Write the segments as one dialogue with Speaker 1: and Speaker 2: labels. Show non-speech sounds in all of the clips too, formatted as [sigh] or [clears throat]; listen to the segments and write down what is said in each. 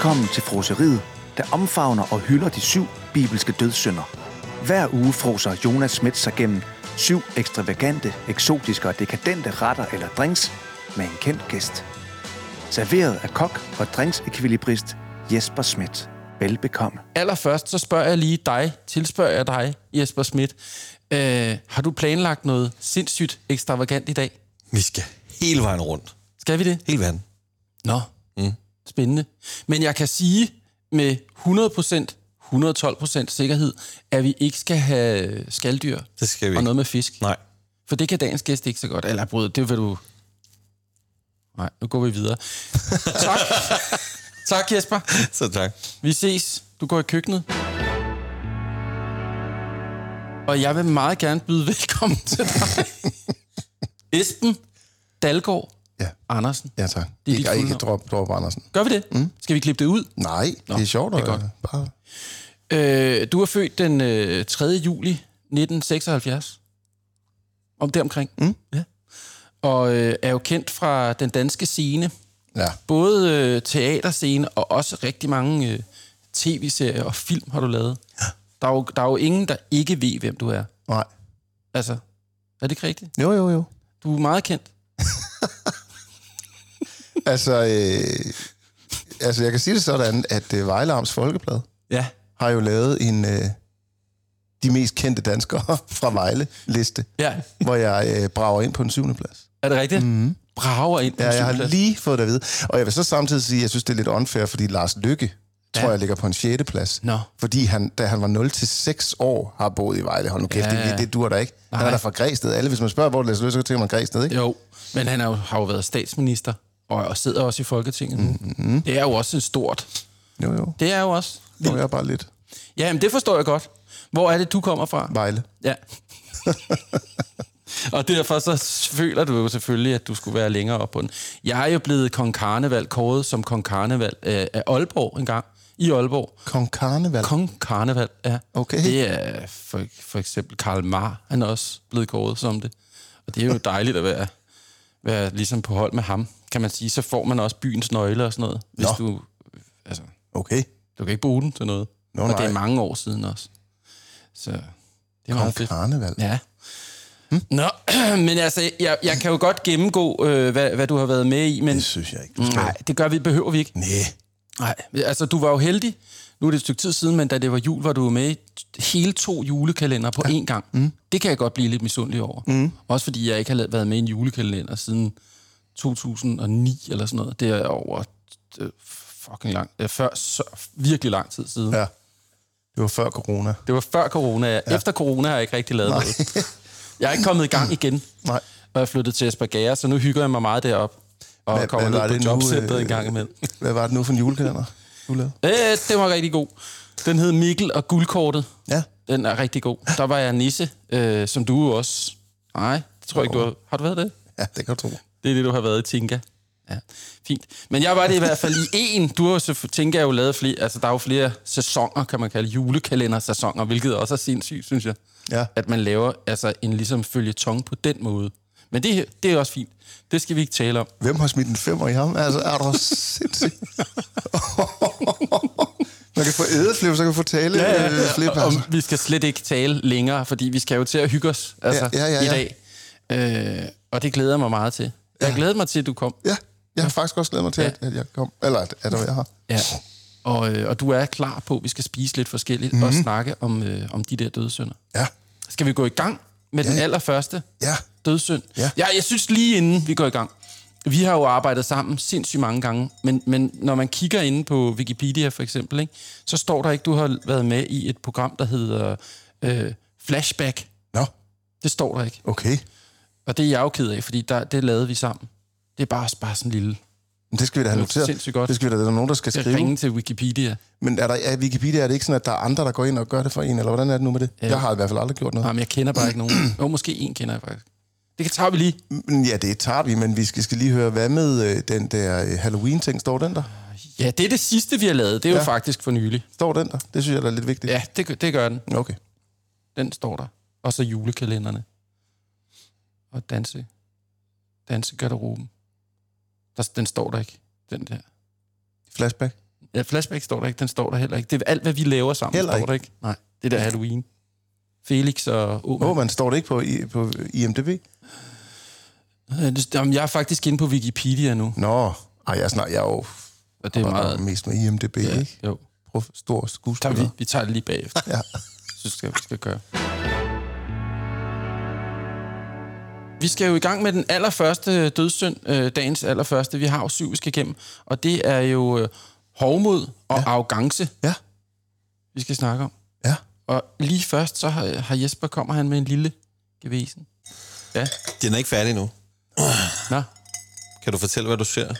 Speaker 1: Velkommen til froseriet, der omfavner og hylder de syv bibelske dødssynder. Hver uge froser Jonas Schmidt sig gennem syv ekstravagante, eksotiske og dekadente retter eller drinks med en kendt gæst. Serveret af kok og drinksekvilibrist Jesper Schmidt. Velbekomme.
Speaker 2: Allerførst så spørger jeg lige dig, tilspørger jeg dig, Jesper Schmidt. Øh, har du planlagt noget sindssygt ekstravagant i dag?
Speaker 3: Vi skal hele vejen rundt.
Speaker 2: Skal vi det?
Speaker 3: Hele verden.
Speaker 2: Nå. Spændende. Men jeg kan sige med 100%, 112% sikkerhed, at vi ikke skal have skalddyr
Speaker 3: Det skal vi
Speaker 2: og noget med fisk.
Speaker 3: Nej.
Speaker 2: For det kan dagens gæst ikke så godt. Eller brød, det vil du... Nej, nu går vi videre. [laughs] tak. tak, Jesper.
Speaker 3: Så tak.
Speaker 2: Vi ses. Du går i køkkenet. Og jeg vil meget gerne byde velkommen til dig. [laughs] Esben Dalgaard
Speaker 4: Ja.
Speaker 2: Andersen.
Speaker 4: Ja, tak.
Speaker 2: Det er
Speaker 4: ikke, ikke drop, drop Andersen.
Speaker 2: Gør vi det? Mm. Skal vi klippe det ud?
Speaker 4: Nej, Nå, det er sjovt.
Speaker 2: det er godt.
Speaker 4: Bare...
Speaker 2: Øh, du er født den øh, 3. juli 1976. Om det omkring.
Speaker 4: Mm.
Speaker 2: Ja. Og øh, er jo kendt fra den danske scene.
Speaker 4: Ja.
Speaker 2: Både øh, teaterscene og også rigtig mange øh, tv-serier og film har du lavet. Der er, jo, der er jo ingen, der ikke ved, hvem du er.
Speaker 4: Nej.
Speaker 2: Altså, er det ikke rigtigt?
Speaker 4: Jo, jo, jo.
Speaker 2: Du er meget kendt. [laughs]
Speaker 4: Altså, øh, altså, jeg kan sige det sådan, at øh, Vejle Arms Folkeblad
Speaker 2: Ja.
Speaker 4: har jo lavet en øh, de mest kendte danskere [laughs] fra Vejle-liste,
Speaker 2: Ja.
Speaker 4: hvor jeg øh, brager ind på den syvende plads.
Speaker 2: Er det rigtigt? Mm. Brager ind på
Speaker 4: Ja, jeg har lige fået det at vide. Og jeg vil så samtidig sige, at jeg synes, det er lidt unfair, fordi Lars Lykke,
Speaker 2: Ja.
Speaker 4: tror jeg, ligger på en 6. plads.
Speaker 2: Nå.
Speaker 4: Fordi han, da han var 0 til 6 år, har boet i Vejle. Hold nu kæft,
Speaker 2: Ja,
Speaker 4: det, det dur der ikke. Han
Speaker 2: Nej.
Speaker 4: er der fra Græsted. Alle, hvis man spørger, hvor det løs, så tænker man Græsted, ikke?
Speaker 2: Jo, men han er jo, har jo været statsminister, og, og sidder også i Folketinget nu. Mm-hmm. Det er jo også et stort.
Speaker 4: Jo, jo.
Speaker 2: Det er jo også.
Speaker 4: Er jeg bare lidt
Speaker 2: Ja, men det forstår jeg godt. Hvor er det, du kommer fra?
Speaker 4: Vejle.
Speaker 2: Ja. [laughs] og derfor så føler du jo selvfølgelig, at du skulle være længere op på den. Jeg er jo blevet kong Karneval, kåret som kong Karneval øh, af Aalborg engang. I Aalborg.
Speaker 4: Kong Karneval.
Speaker 2: Kong Karneval, ja.
Speaker 4: Okay.
Speaker 2: Det er for, for eksempel Karl Mar, han er også blevet kåret som det. Og det er jo dejligt at være, være ligesom på hold med ham, kan man sige. Så får man også byens nøgle og sådan noget. Hvis
Speaker 4: Nå.
Speaker 2: du, altså,
Speaker 4: Okay.
Speaker 2: du kan ikke bruge den til noget.
Speaker 4: Nå,
Speaker 2: og det er
Speaker 4: nej.
Speaker 2: mange år siden også. Så det er
Speaker 4: Kong
Speaker 2: meget fedt.
Speaker 4: Karneval.
Speaker 2: Ja. Hm? Nå, [clears throat] men altså, jeg, jeg kan jo godt gennemgå, øh, hvad, hvad du har været med i, men
Speaker 4: Det synes jeg ikke, du skal.
Speaker 2: nej, det gør vi, behøver vi ikke.
Speaker 4: Nej.
Speaker 2: Nej, altså du var jo heldig. Nu er det et stykke tid siden, men da det var jul, var du med hele to julekalender på én gang. Mm. Det kan jeg godt blive lidt misundelig over. Mm. Også fordi jeg ikke har været med i en julekalender siden 2009 eller sådan noget. Det er over øh, fucking lang, øh, før, så, virkelig lang tid siden.
Speaker 4: Ja. Det var før corona.
Speaker 2: Det var før corona. Ja. Efter corona har jeg ikke rigtig lavet noget. Jeg er ikke kommet i gang [clears throat] igen.
Speaker 4: Nej.
Speaker 2: Og jeg flyttet til Esbjerg, så nu hygger jeg mig meget derop Og
Speaker 4: Hvad-
Speaker 2: kommer
Speaker 4: hvad
Speaker 2: ned på jobcentret
Speaker 4: øh,
Speaker 2: en gang imellem. [laughs]
Speaker 4: Hvad var det nu for en julekalender, du lavede?
Speaker 2: Øh, det var rigtig god. Den hed Mikkel og Guldkortet.
Speaker 4: Ja.
Speaker 2: Den er rigtig god. Der var jeg nisse, øh, som du også... Nej, det tror jeg ikke, du har... Har du været det?
Speaker 4: Ja, det kan du tro.
Speaker 2: Det er det, du har været i Tinka. Ja, fint. Men jeg var det i hvert fald i en. Du har jo så, Tinka jo lavet flere... Altså, der er jo flere sæsoner, kan man kalde julekalendersæsoner, hvilket også er sindssygt, synes jeg.
Speaker 4: Ja.
Speaker 2: At man laver altså, en ligesom følgetong på den måde. Men det, det er også fint. Det skal vi ikke tale om.
Speaker 4: Hvem har smidt en femmer i ham? Altså, er du sindssyg? [laughs] Man kan få ædeflip, så kan få tale ja, ja, ja. flip.
Speaker 2: Og,
Speaker 4: Altså.
Speaker 2: og vi skal slet ikke tale længere, fordi vi skal jo til at hygge os altså,
Speaker 4: Ja, ja, ja,
Speaker 2: i
Speaker 4: ja.
Speaker 2: dag. Øh, og det glæder jeg mig meget til. Jeg glæder mig til, at du kom.
Speaker 4: Ja, jeg har faktisk også glædet mig til,
Speaker 2: Ja.
Speaker 4: at, at jeg kom. Eller at, at jeg har.
Speaker 2: Ja. Og, øh, og du er klar på, at vi skal spise lidt forskelligt mm-hmm. og snakke om, øh, om de der dødssynder.
Speaker 4: Ja.
Speaker 2: Skal vi gå i gang med den allerførste
Speaker 4: Ja.
Speaker 2: dødssynd?
Speaker 4: Ja.
Speaker 2: ja. Jeg synes lige inden vi går i gang. Vi har jo arbejdet sammen sindssygt mange gange, men, men når man kigger inde på Wikipedia for eksempel, ikke, så står der ikke, du har været med i et program, der hedder øh, Flashback.
Speaker 4: Nå,
Speaker 2: Det står der ikke.
Speaker 4: okay.
Speaker 2: Og det er jeg jo ked af, fordi der, det lavede vi sammen. Det er bare, bare sådan en lille...
Speaker 4: Men det skal vi da have
Speaker 2: Det er
Speaker 4: noteret.
Speaker 2: sindssygt godt.
Speaker 4: Det skal vi da, der er nogen, der skal skrive.
Speaker 2: ringe til Wikipedia.
Speaker 4: Men er der, er Wikipedia er det ikke sådan, at der er andre, der går ind og gør det for en? Eller hvordan er det nu med det? Jeg har i hvert fald aldrig gjort noget.
Speaker 2: Jamen, jeg kender bare ikke nogen. [clears throat] Jo, måske en kender jeg faktisk. Det kan tager vi lige.
Speaker 4: Men Ja, det tager vi, men vi skal, skal lige høre, hvad med øh, den der øh, Halloween-ting? Står den der?
Speaker 2: Ja, det er det sidste, vi har lavet. Det er ja.
Speaker 4: Ja.
Speaker 2: jo faktisk for nylig.
Speaker 4: Står den der? Det synes jeg, der er lidt vigtigt.
Speaker 2: Ja, det, det gør den.
Speaker 4: Okay.
Speaker 2: Den står der. Og så julekalenderne. Og danse. Dansegarderoben. Der, den står der ikke. Den der.
Speaker 4: Flashback?
Speaker 2: Ja, flashback står der ikke, den står der heller ikke. Det er alt, hvad vi laver sammen,
Speaker 4: Heller
Speaker 2: står der ikke. Nej, det der Halloween. Felix og Åman.
Speaker 4: Åh, man står det ikke på, i, på IMDb?
Speaker 2: Øh, Jamen, jeg er faktisk inde på Wikipedia nu,
Speaker 4: Nå, ej, jeg snart, jeg er jo
Speaker 2: og det er
Speaker 4: meget... mest med IMDb, ja. ikke?
Speaker 2: Jo,
Speaker 4: Prof, stor
Speaker 2: tager
Speaker 4: skuespiller.
Speaker 2: vi, vi tager det lige bagefter.
Speaker 4: Ja.
Speaker 2: synes, skal, vi skal gøre. Vi skal jo i gang med den allerførste dødssynd, øh, dagens allerførste. Vi har jo syv, vi skal igennem. Og det er jo øh, hovmod og ja. arrogance,
Speaker 4: Ja,
Speaker 2: vi skal snakke om.
Speaker 4: ja.
Speaker 2: Og lige først, så har, har Jesper, kommer han med en lille gevesen. Ja,
Speaker 3: Den er ikke færdig nu.
Speaker 2: nå.
Speaker 3: Kan du fortælle, hvad du ser?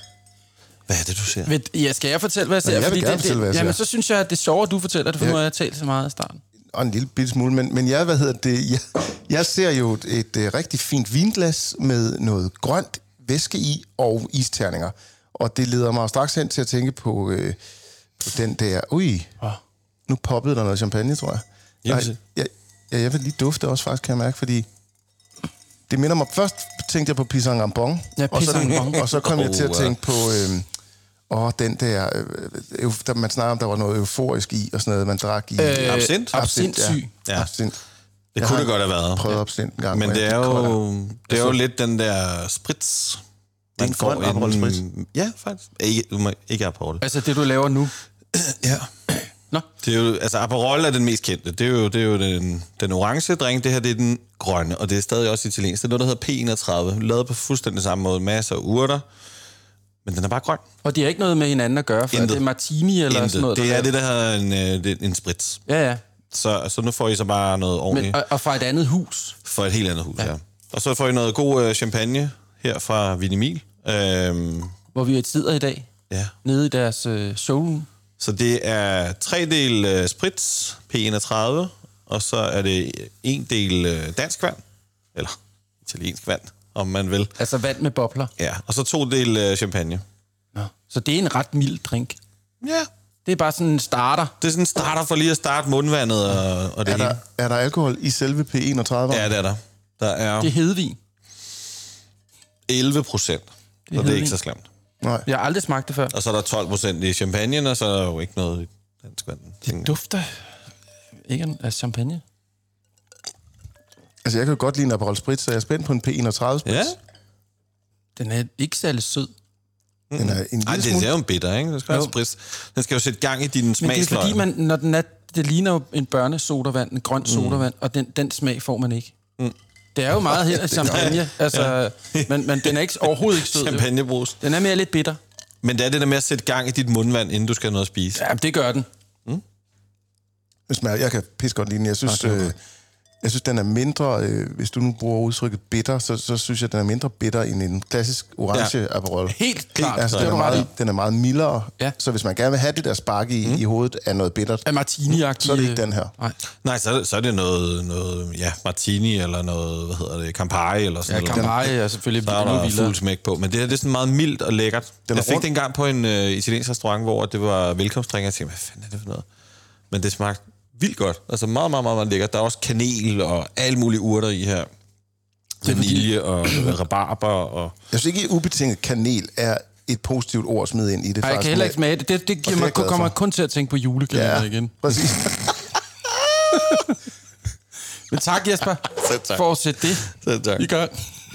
Speaker 3: Hvad er det, du ser?
Speaker 2: Ved, ja, skal jeg fortælle, hvad jeg ser?
Speaker 4: jeg vil
Speaker 2: Fordi
Speaker 4: gerne
Speaker 2: det,
Speaker 4: fortælle, hvad jeg
Speaker 2: det, Jamen,
Speaker 4: ser.
Speaker 2: så synes jeg, at det er sjovere, at du fortæller det, for
Speaker 4: Ja.
Speaker 2: nu har jeg talt så meget i starten.
Speaker 4: Og en lille bitte smule, men, men jeg, hvad hedder det, jeg, jeg ser jo et, et, et rigtig fint vinglas med noget grønt væske i og isterninger. Og det leder mig straks hen til at tænke på, øh, på den der... Ui,
Speaker 2: Oh.
Speaker 4: nu poppede der noget champagne, tror jeg. Nej, jeg, ja, jeg vil lige dufte også faktisk, kan jeg mærke, fordi... Det minder mig... Først tænkte jeg på Pisang Ambon,
Speaker 2: Ja,
Speaker 4: og, så, og så kom jeg til at
Speaker 3: Oh,
Speaker 4: tænke på... Øh, og den der, øh, øh, der, man snakker om, der var noget euforisk i, og sådan noget, man drak i.
Speaker 2: Øh,
Speaker 3: Absint?
Speaker 2: Absintsyg.
Speaker 3: Ja.
Speaker 4: Ja. Absint.
Speaker 3: Det
Speaker 4: Jeg
Speaker 3: kunne det godt have været.
Speaker 4: prøvet absint en gang.
Speaker 3: Men det er jo, det er jo lidt den der sprits.
Speaker 4: Det er en grøn Aperol Spritz.
Speaker 3: Ja, faktisk. Ikke, du må- ikke Aperol.
Speaker 2: Altså det, du laver nu. [clears throat]
Speaker 3: Ja.
Speaker 2: Nå,
Speaker 3: Det er jo, altså Aperol er den mest kendte. Det er jo, det er jo den, den orange drink. Det her det er den grønne, og det er stadig også italiensk. Det er noget, der hedder P31. Lavet på fuldstændig samme måde. Masser af urter. Men den er bare grøn.
Speaker 2: og det har ikke noget med hinanden at gøre, for
Speaker 3: Intet.
Speaker 2: det er martini eller
Speaker 3: Intet.
Speaker 2: sådan noget.
Speaker 3: det er det, der hedder en, øh, det er en sprits.
Speaker 2: Ja, ja.
Speaker 3: Så, så nu får I så bare noget ordentligt.
Speaker 2: Men, og, og fra et andet hus.
Speaker 3: For et helt andet hus, ja. ja. Og så får I noget god øh, champagne her fra Vinimil. Øhm,
Speaker 2: hvor vi sidder i dag,
Speaker 3: ja.
Speaker 2: nede i deres øh, showroom.
Speaker 3: Så det er tre del øh, sprits, P31, og så er det en del øh, dansk vand, eller italiensk vand, om man vil.
Speaker 2: Altså vand med bobler.
Speaker 3: Ja, og så to del øh, champagne.
Speaker 2: Nå. Så det er en ret mild drink.
Speaker 3: Ja,
Speaker 2: Det er bare sådan en starter.
Speaker 3: det er sådan en starter for lige at starte mundvandet og, og det
Speaker 4: Er
Speaker 3: hele.
Speaker 4: der, er der alkohol i selve P31?
Speaker 3: Ja, det er der. Der er
Speaker 2: Det er hedvin.
Speaker 3: 11 procent, så det er ikke så slemt.
Speaker 4: Nej.
Speaker 2: Jeg har aldrig smagt det før.
Speaker 3: Og så er der 12 procent i champagne, og så er der jo ikke noget i dansk vand.
Speaker 2: Det dufter ikke af champagne.
Speaker 4: Altså, jeg kan jo godt lide en Aperol Spritz, så jeg er spændt på en P31 Spritz.
Speaker 3: Ja,
Speaker 2: Den er ikke særlig sød.
Speaker 4: Den er en
Speaker 3: Ej,
Speaker 4: lille
Speaker 3: det
Speaker 4: smule...
Speaker 3: er jo en bitter, ikke? Det skal
Speaker 2: Jo.
Speaker 3: sprit. Den skal jo sætte gang i dine
Speaker 2: Men det er
Speaker 3: smagsløg.
Speaker 2: fordi, man, når den er, det ligner jo en børnesodavand, en grøn sodavand, og den, den smag får man ikke. Mm. Det er jo meget her [laughs] champagne, altså, men, men den er ikke, overhovedet ikke sød.
Speaker 3: Champagnebrus.
Speaker 2: Den er mere lidt bitter.
Speaker 3: Men det er det der med at sætte gang i dit mundvand, inden du skal have noget at spise.
Speaker 2: Ja, det gør den.
Speaker 4: Den smager, jeg kan pisse godt lide den. Jeg synes,
Speaker 2: var
Speaker 4: øh, jeg synes den er mindre, øh, hvis du nu bruger udtrykket bitter, så, så synes jeg, den er mindre bitter end en klassisk orange
Speaker 3: Ja.
Speaker 4: ja. Aperol.
Speaker 2: Helt klart.
Speaker 4: Altså, den,
Speaker 2: er
Speaker 4: meget, den er meget mildere.
Speaker 2: Ja.
Speaker 4: Så hvis man gerne vil have det der spark i, mm. i hovedet af noget bittert,
Speaker 2: Er martini-agtig.
Speaker 4: så er det ikke den her.
Speaker 2: Nej.
Speaker 3: Nej, så er det, så er det noget, noget, ja, martini eller noget, hvad hedder det, Campari eller
Speaker 2: Ja,
Speaker 3: sådan noget.
Speaker 2: Campari er selvfølgelig
Speaker 3: Så er der fuld smæk på. Men det her, det er sådan meget mildt og lækkert.
Speaker 4: Den
Speaker 3: jeg fik
Speaker 4: rund.
Speaker 3: det engang på en uh, italiensk restaurant, hvor det var velkomstdrink, og jeg tænkte, hvad fanden er det for noget? Men det smagte vildt godt. Altså meget, meget, meget, meget lækkert. Der er også kanel og alle mulige urter i her. Vanilje og rabarber og...
Speaker 4: Jeg synes ikke, ubetinget kanel er et positivt ord at smide ind i det.
Speaker 2: Ej, jeg kan heller ikke smage det. Det, det giver
Speaker 4: det er
Speaker 2: mig,
Speaker 4: glad
Speaker 2: kommer
Speaker 4: for.
Speaker 2: kun til at tænke på julekalender
Speaker 4: Ja,
Speaker 2: igen.
Speaker 4: præcis. [laughs]
Speaker 2: Men tak, Jesper,
Speaker 3: Selv tak.
Speaker 2: for at sætte det
Speaker 3: Så tak.
Speaker 2: i gang.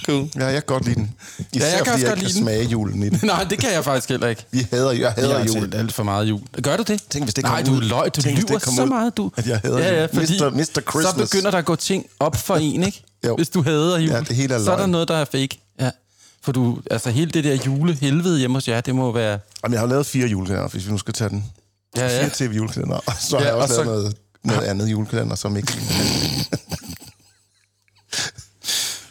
Speaker 3: Cool.
Speaker 4: Ja, jeg kan godt lide den. Især
Speaker 2: jeg kan
Speaker 4: fordi
Speaker 2: også
Speaker 4: jeg
Speaker 2: godt
Speaker 4: kan
Speaker 2: den.
Speaker 4: smage julen i den. [laughs]
Speaker 2: Nej, det kan jeg faktisk heller ikke.
Speaker 4: Vi hader, jeg hader
Speaker 2: Jeg talt alt for meget jul. Gør du det?
Speaker 4: Tænk, hvis det
Speaker 2: Nej, du løg. Du
Speaker 4: Tænk,
Speaker 2: lyver så
Speaker 4: ud,
Speaker 2: meget, du.
Speaker 4: at jeg hader
Speaker 2: ja, ja,
Speaker 4: jul.
Speaker 2: fordi
Speaker 4: Mr. Mr.
Speaker 2: Så
Speaker 4: Christmas.
Speaker 2: begynder der at gå ting op for en, ikke?
Speaker 4: Jo.
Speaker 2: Hvis du hader jul.
Speaker 4: Ja, det hele er
Speaker 2: så er der noget, der er fake. Ja. For du, altså hele det der julehelvede hjemme hos jer, det må være...
Speaker 4: Jamen, jeg har lavet fire julekalender, hvis vi nu skal tage den.
Speaker 2: Ja, ja.
Speaker 4: Fire tv-julekalender. Og så
Speaker 2: Ja,
Speaker 4: har jeg
Speaker 2: og
Speaker 4: også
Speaker 2: så-
Speaker 4: lavet noget, noget andet julekalender, som ikke... [laughs]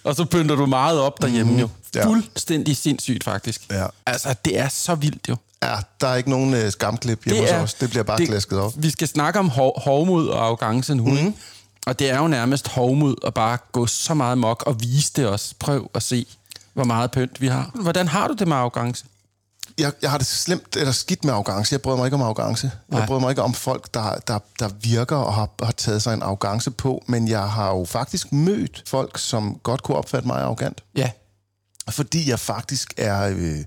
Speaker 2: Og så pynter du meget op derhjemme mm, jo.
Speaker 4: ja.
Speaker 2: Fuldstændig sindssygt, faktisk.
Speaker 4: Ja.
Speaker 2: Altså, det er så vildt jo.
Speaker 4: Ja, der er ikke nogen øh, skamklip hjemme hos os. Det bliver bare det, klasket op.
Speaker 2: Vi skal snakke om hov, hovmod og arrogance nu, mm. Og det er jo nærmest hovmod at bare gå så meget mok og vise det os. Prøv at se, hvor meget pynt vi har. Hvordan har du det med arrogance?
Speaker 4: Jeg, jeg har det slemt eller skidt med arrogance. Jeg bryder mig ikke om arrogance.
Speaker 2: Nej.
Speaker 4: Jeg bryder mig ikke om folk, der, der, der virker og har, har taget sig en arrogance på. Men jeg har jo faktisk mødt folk, som godt kunne opfatte mig arrogant.
Speaker 2: Ja.
Speaker 4: Fordi jeg faktisk er øh,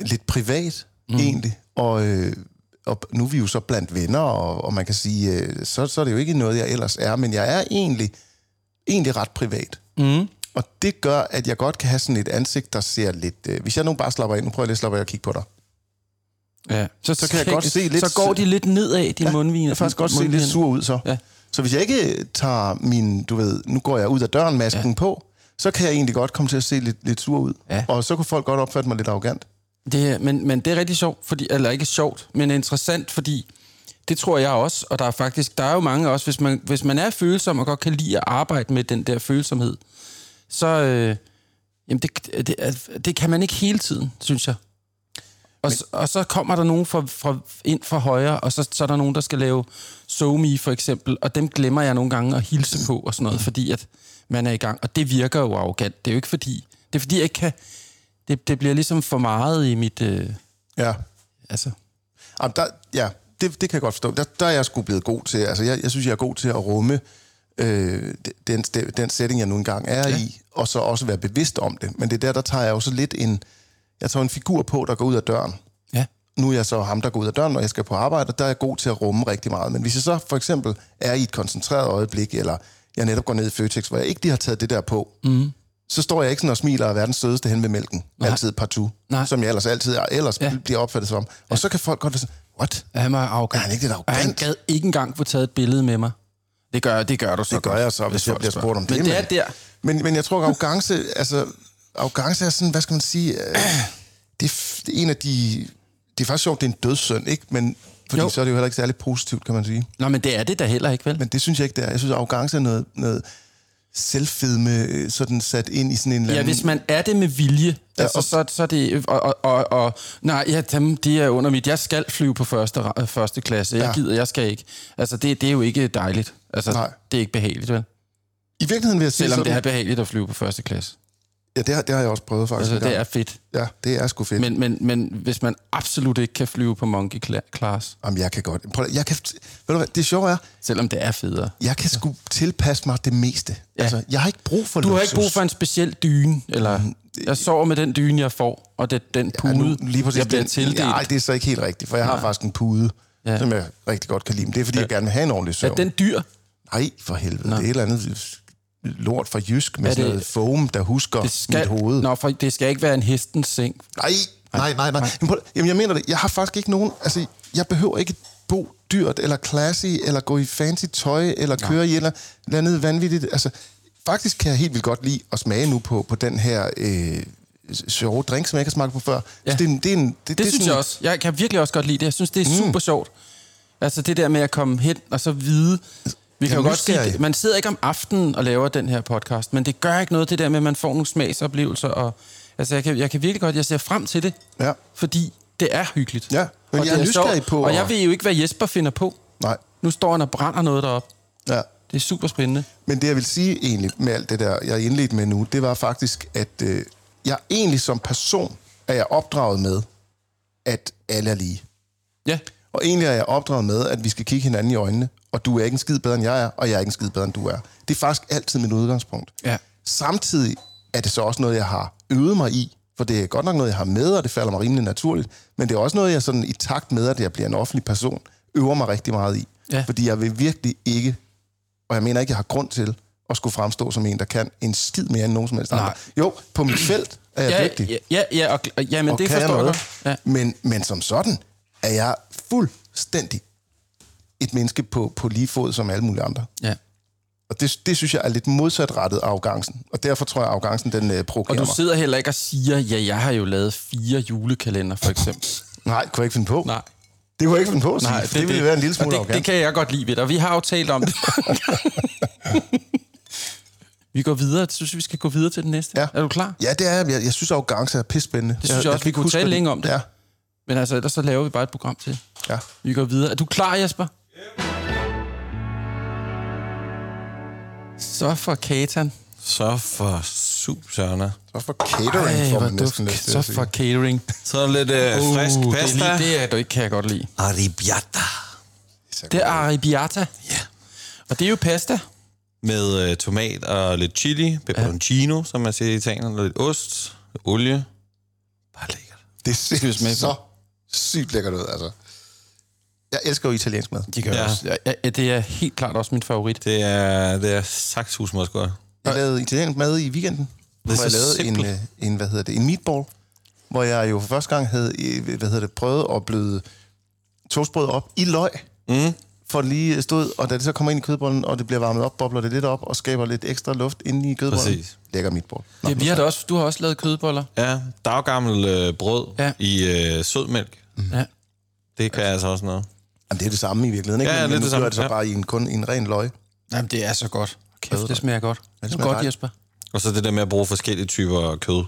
Speaker 4: lidt privat, mm. egentlig. Og, øh, og nu er vi jo så blandt venner, og, og man kan sige, øh, så, så er det jo ikke noget, jeg ellers er, men jeg er egentlig, egentlig ret privat.
Speaker 2: Mm.
Speaker 4: Og det gør, at jeg godt kan have sådan et ansigt, der ser lidt... Øh, hvis jeg nu bare slapper ind, nu prøver jeg lige at slappe af og kigge på dig.
Speaker 2: Ja. Så,
Speaker 4: Så kan jeg godt se lidt-
Speaker 2: Så går de lidt nedad, de ja, mundviner.
Speaker 4: Jeg kan faktisk godt se lidt sur ud så.
Speaker 2: Ja.
Speaker 4: Så hvis jeg ikke tager min, du ved, nu går jeg ud af døren, masken ja. på, så kan jeg egentlig godt komme til at se lidt, lidt sur ud.
Speaker 2: Ja.
Speaker 4: Og så kunne folk godt opfatte mig lidt arrogant.
Speaker 2: Det, men, men det er rigtig sjovt, fordi, eller ikke sjovt, men interessant, fordi det tror jeg også, og der er faktisk, der er jo mange også, hvis man, hvis man er følsom og godt kan lide at arbejde med den der følsomhed, så øh, jamen det, det, er- det kan man ikke hele tiden, synes jeg. Og, men, og så kommer der nogen fra, fra, ind fra højre, og så, så er der nogen, der skal lave SoMe for eksempel, og dem glemmer jeg nogle gange at hilse på og sådan noget, fordi at man er i gang. Og det virker jo arrogant. Det er jo ikke fordi, det er fordi, jeg ikke kan... Det, det bliver ligesom for meget i mit... Øh,
Speaker 4: Ja.
Speaker 2: altså,
Speaker 4: Jamen, der, ja, det, det kan jeg godt forstå. Der, der er jeg sgu blevet god til. Altså, jeg, jeg synes, jeg er god til at rumme øh, den, den setting, jeg nu engang er ja. i, og så også være bevidst om det. Men det er der, der tager jeg jo så lidt en... Jeg tager en figur på, der går ud af døren.
Speaker 2: ja.
Speaker 4: nu er jeg så ham, der går ud af døren, når jeg skal på arbejde, og der er jeg god til at rumme rigtig meget. Men hvis jeg så for eksempel er i et koncentreret øjeblik, eller jeg netop går ned i Føtex, hvor jeg ikke lige har taget det der på, mm. så står jeg ikke sådan og smiler og er verdens sødeste hen ved mælken. Nej. Altid partout.
Speaker 2: Nej.
Speaker 4: Som jeg ellers altid er, ellers ja.
Speaker 2: Ja.
Speaker 4: bliver opfattet som. Og så kan folk godt være sådan, what?
Speaker 2: Ja, Han var arrogant.
Speaker 4: Er han ikke lidt
Speaker 2: Og han
Speaker 4: arrogant?
Speaker 2: gad ikke engang få taget et billede med mig. Det gør, det gør du så
Speaker 4: Det gør jeg så, hvis jeg
Speaker 2: folk
Speaker 4: bliver spurgt om det.
Speaker 2: Men det er der.
Speaker 4: Men, men jeg tror, at arrogance, altså, arrogance er sådan, hvad skal man sige, øh, det, er det en af de... Det er faktisk sjovt, det er en dødssynd, ikke? Men fordi
Speaker 2: Jo.
Speaker 4: så er det jo heller ikke særlig positivt, kan man sige.
Speaker 2: Nå, men det er det da heller ikke, vel?
Speaker 4: Men det synes jeg ikke, det er. Jeg synes, at arrogance er noget, noget selvfedme, øh, sådan sat ind i sådan en eller
Speaker 2: Ja,
Speaker 4: anden...
Speaker 2: hvis man er det med vilje, ja, altså,
Speaker 4: og-
Speaker 2: så, så er det... Og, og, og, og, nej, ja, dem, de er under mit... Jeg skal flyve på første, første klasse. Jeg
Speaker 4: Ja.
Speaker 2: gider, jeg skal ikke. Altså, det, det er jo ikke dejligt. Altså,
Speaker 4: Nej.
Speaker 2: det er ikke behageligt, vel?
Speaker 4: I virkeligheden vil jeg sige
Speaker 2: Selvom
Speaker 4: sådan...
Speaker 2: det er behageligt at flyve på første klasse.
Speaker 4: Ja, det har, det har jeg også prøvet faktisk.
Speaker 2: Altså, det er fedt.
Speaker 4: Ja, det er sgu fedt. Men...
Speaker 2: Men, men, hvis man absolut ikke kan flyve på monkey cla- class,
Speaker 4: Jamen, jeg kan godt... Prøv, jeg kan... Ved du hvad, det sjove er,
Speaker 2: selvom det er federe.
Speaker 4: jeg kan sgu tilpasse mig det meste.
Speaker 2: Ja.
Speaker 4: Altså, jeg har ikke brug for
Speaker 2: Du har
Speaker 4: luksus.
Speaker 2: ikke brug for en speciel dyne, eller... Jeg sover med den dyne, jeg får, og det, den pude,
Speaker 4: Ja, nu, lige præcis
Speaker 2: jeg bliver tildelt.
Speaker 4: Nej, det er så ikke helt rigtigt, for jeg har faktisk en pude, ja.
Speaker 2: Ja.
Speaker 4: som jeg rigtig godt kan lide. Men det er, fordi ja. jeg gerne vil have en ordentlig søvn.
Speaker 2: er den dyr?
Speaker 4: Nej, for helvede. Det er et eller andet lort fra Jysk med
Speaker 2: Er
Speaker 4: sådan
Speaker 2: det-
Speaker 4: noget foam, der husker
Speaker 2: Det skal,
Speaker 4: mit hoved.
Speaker 2: Nå, for det skal ikke være en hestens seng.
Speaker 4: Nej, nej, nej, nej. Jamen, jamen, jeg mener det. Jeg har faktisk ikke nogen... Altså, jeg behøver ikke bo dyrt, eller classy, eller gå i fancy tøj, eller køre i et eller andet vanvittigt. Altså, faktisk kan jeg helt vildt godt lide at smage nu på, på den her øh, sjove drink, som jeg ikke har smagt på før.
Speaker 2: Ja.
Speaker 4: Så det, er en- det, er en, det,
Speaker 2: Det,
Speaker 4: det
Speaker 2: det synes
Speaker 4: sådan,
Speaker 2: jeg også. Jeg kan virkelig også godt lide det. Jeg synes, det er mm. super sjovt. Altså det der med at komme hen og så vide... Vi kan jo
Speaker 4: er
Speaker 2: godt sige, man sidder ikke om aftenen og laver den her podcast, men det gør ikke noget, det der med, at man får nogle smagsoplevelser. Og, altså jeg kan, jeg kan virkelig godt, jeg ser frem til det,
Speaker 4: Ja.
Speaker 2: fordi det er hyggeligt.
Speaker 4: Ja, men
Speaker 2: og
Speaker 4: jeg er nysgerrig på
Speaker 2: Og jeg ved jo ikke, hvad Jesper finder på.
Speaker 4: Nej,
Speaker 2: Nu står han og brænder noget derop.
Speaker 4: ja.
Speaker 2: Det er super spændende.
Speaker 4: Men det, jeg vil sige egentlig med alt det der, jeg indledte med nu, det var faktisk, at øh, jeg egentlig som person er jeg opdraget med, at alle er lige.
Speaker 2: Ja,
Speaker 4: Og egentlig er jeg opdraget med, at vi skal kigge hinanden i øjnene, og du er ikke en skid bedre, end jeg er, og jeg er ikke en skid bedre, end du er. Det er faktisk altid mit udgangspunkt.
Speaker 2: Ja.
Speaker 4: Samtidig er det så også noget, jeg har øvet mig i, for det er godt nok noget, jeg har med, og det falder mig rimelig naturligt, men det er også noget, jeg sådan i takt med, at jeg bliver en offentlig person, øver mig rigtig meget i.
Speaker 2: Ja.
Speaker 4: Fordi jeg vil virkelig ikke, og jeg mener ikke, jeg har grund til at skulle fremstå som en, der kan en skid mere end nogen som helst andre. Jo, på mit felt er jeg
Speaker 2: ja,
Speaker 4: dygtig
Speaker 2: ja, ja, ja, og, ja men
Speaker 4: og
Speaker 2: det forstår jeg
Speaker 4: noget.
Speaker 2: godt. Ja.
Speaker 4: Men, men som sådan er jeg fuldstændig et menneske på, på lige fod som alle mulige andre.
Speaker 2: Ja.
Speaker 4: Og det, det synes jeg er lidt modsatrettet af arrogancen. Og derfor tror jeg, at arrogancen den øh, provokerer
Speaker 2: Og du
Speaker 4: mig.
Speaker 2: sidder heller ikke og siger, ja, jeg har jo lavet fire julekalender, for eksempel. [laughs]
Speaker 4: Nej, kunne jeg ikke finde på.
Speaker 2: Nej.
Speaker 4: Det kunne jeg ikke finde på
Speaker 2: Nej,
Speaker 4: Nej, det, det ville være en lille smule
Speaker 2: og det, det kan jeg godt lide ved dig. Vi har jo talt om det. [laughs] vi går videre. Jeg synes, vi skal gå videre til den næste.
Speaker 4: Ja.
Speaker 2: Er du klar?
Speaker 4: Ja, det er jeg. Jeg, jeg synes, arrogance er pissespændende.
Speaker 2: Det synes jeg, også. Vi kunne tale længe om det.
Speaker 4: Ja,
Speaker 2: Men altså, ellers så laver vi bare et program til.
Speaker 4: ja.
Speaker 2: Vi går videre. Er du klar, Jesper? Så for Katan.
Speaker 3: Så for Sørner.
Speaker 4: Så for catering
Speaker 2: Ej,
Speaker 4: får man næsten lyst til
Speaker 2: Så
Speaker 4: at sige.
Speaker 2: for catering.
Speaker 3: Så er lidt øh, frisk
Speaker 2: Uh,
Speaker 3: pasta.
Speaker 2: Det, er lige, det er du ikke, kan jeg godt lide.
Speaker 3: Arrabbiata.
Speaker 2: Det er arrabbiata.
Speaker 3: Ja.
Speaker 2: Og det er jo pasta.
Speaker 3: Med øh, tomat og lidt chili, peperoncino, ja. som man siger i Italien, og lidt ost, olie. Bare lækkert.
Speaker 4: Det ser så sygt lækkert ud, altså. Jeg elsker jo italiensk mad.
Speaker 2: De gør
Speaker 3: Ja.
Speaker 2: også. Ja, ja, det er helt klart også min favorit.
Speaker 3: Det er, det er sakshusen også godt.
Speaker 4: Jeg lavede italiensk mad i weekenden,
Speaker 3: Det er
Speaker 4: hvor jeg lavede en, øh, en, hvad hedder det, en meatball, hvor jeg jo for første gang havde øh, hvad hedder det, prøvet at bløde toastbrød op i løg,
Speaker 3: Mm.
Speaker 4: for lige stod, og da det så kommer ind i kødbollen, og det bliver varmet op, bobler det lidt op, og skaber lidt ekstra luft inde i kødbollen.
Speaker 3: Præcis.
Speaker 4: Lækker meatball. Nå,
Speaker 2: Ja, vi har da også, du har også lavet kødboller.
Speaker 3: Ja, daggammel øh, brød
Speaker 2: Ja.
Speaker 3: i øh, sødmælk.
Speaker 2: Ja.
Speaker 3: Det kan altså også noget.
Speaker 4: Jamen, det er det samme i virkeligheden, ikke?
Speaker 3: Ja, ja,
Speaker 4: men,
Speaker 3: det er
Speaker 4: nu
Speaker 3: det samme,
Speaker 4: det så
Speaker 3: ja.
Speaker 4: bare i en, kun i en ren løg.
Speaker 2: Jamen, det er så godt. Kæft, det smager godt.
Speaker 4: det
Speaker 2: Det er
Speaker 4: smager
Speaker 2: godt,
Speaker 4: dejligt.
Speaker 2: Jesper.
Speaker 3: Og så det der med at bruge forskellige typer kød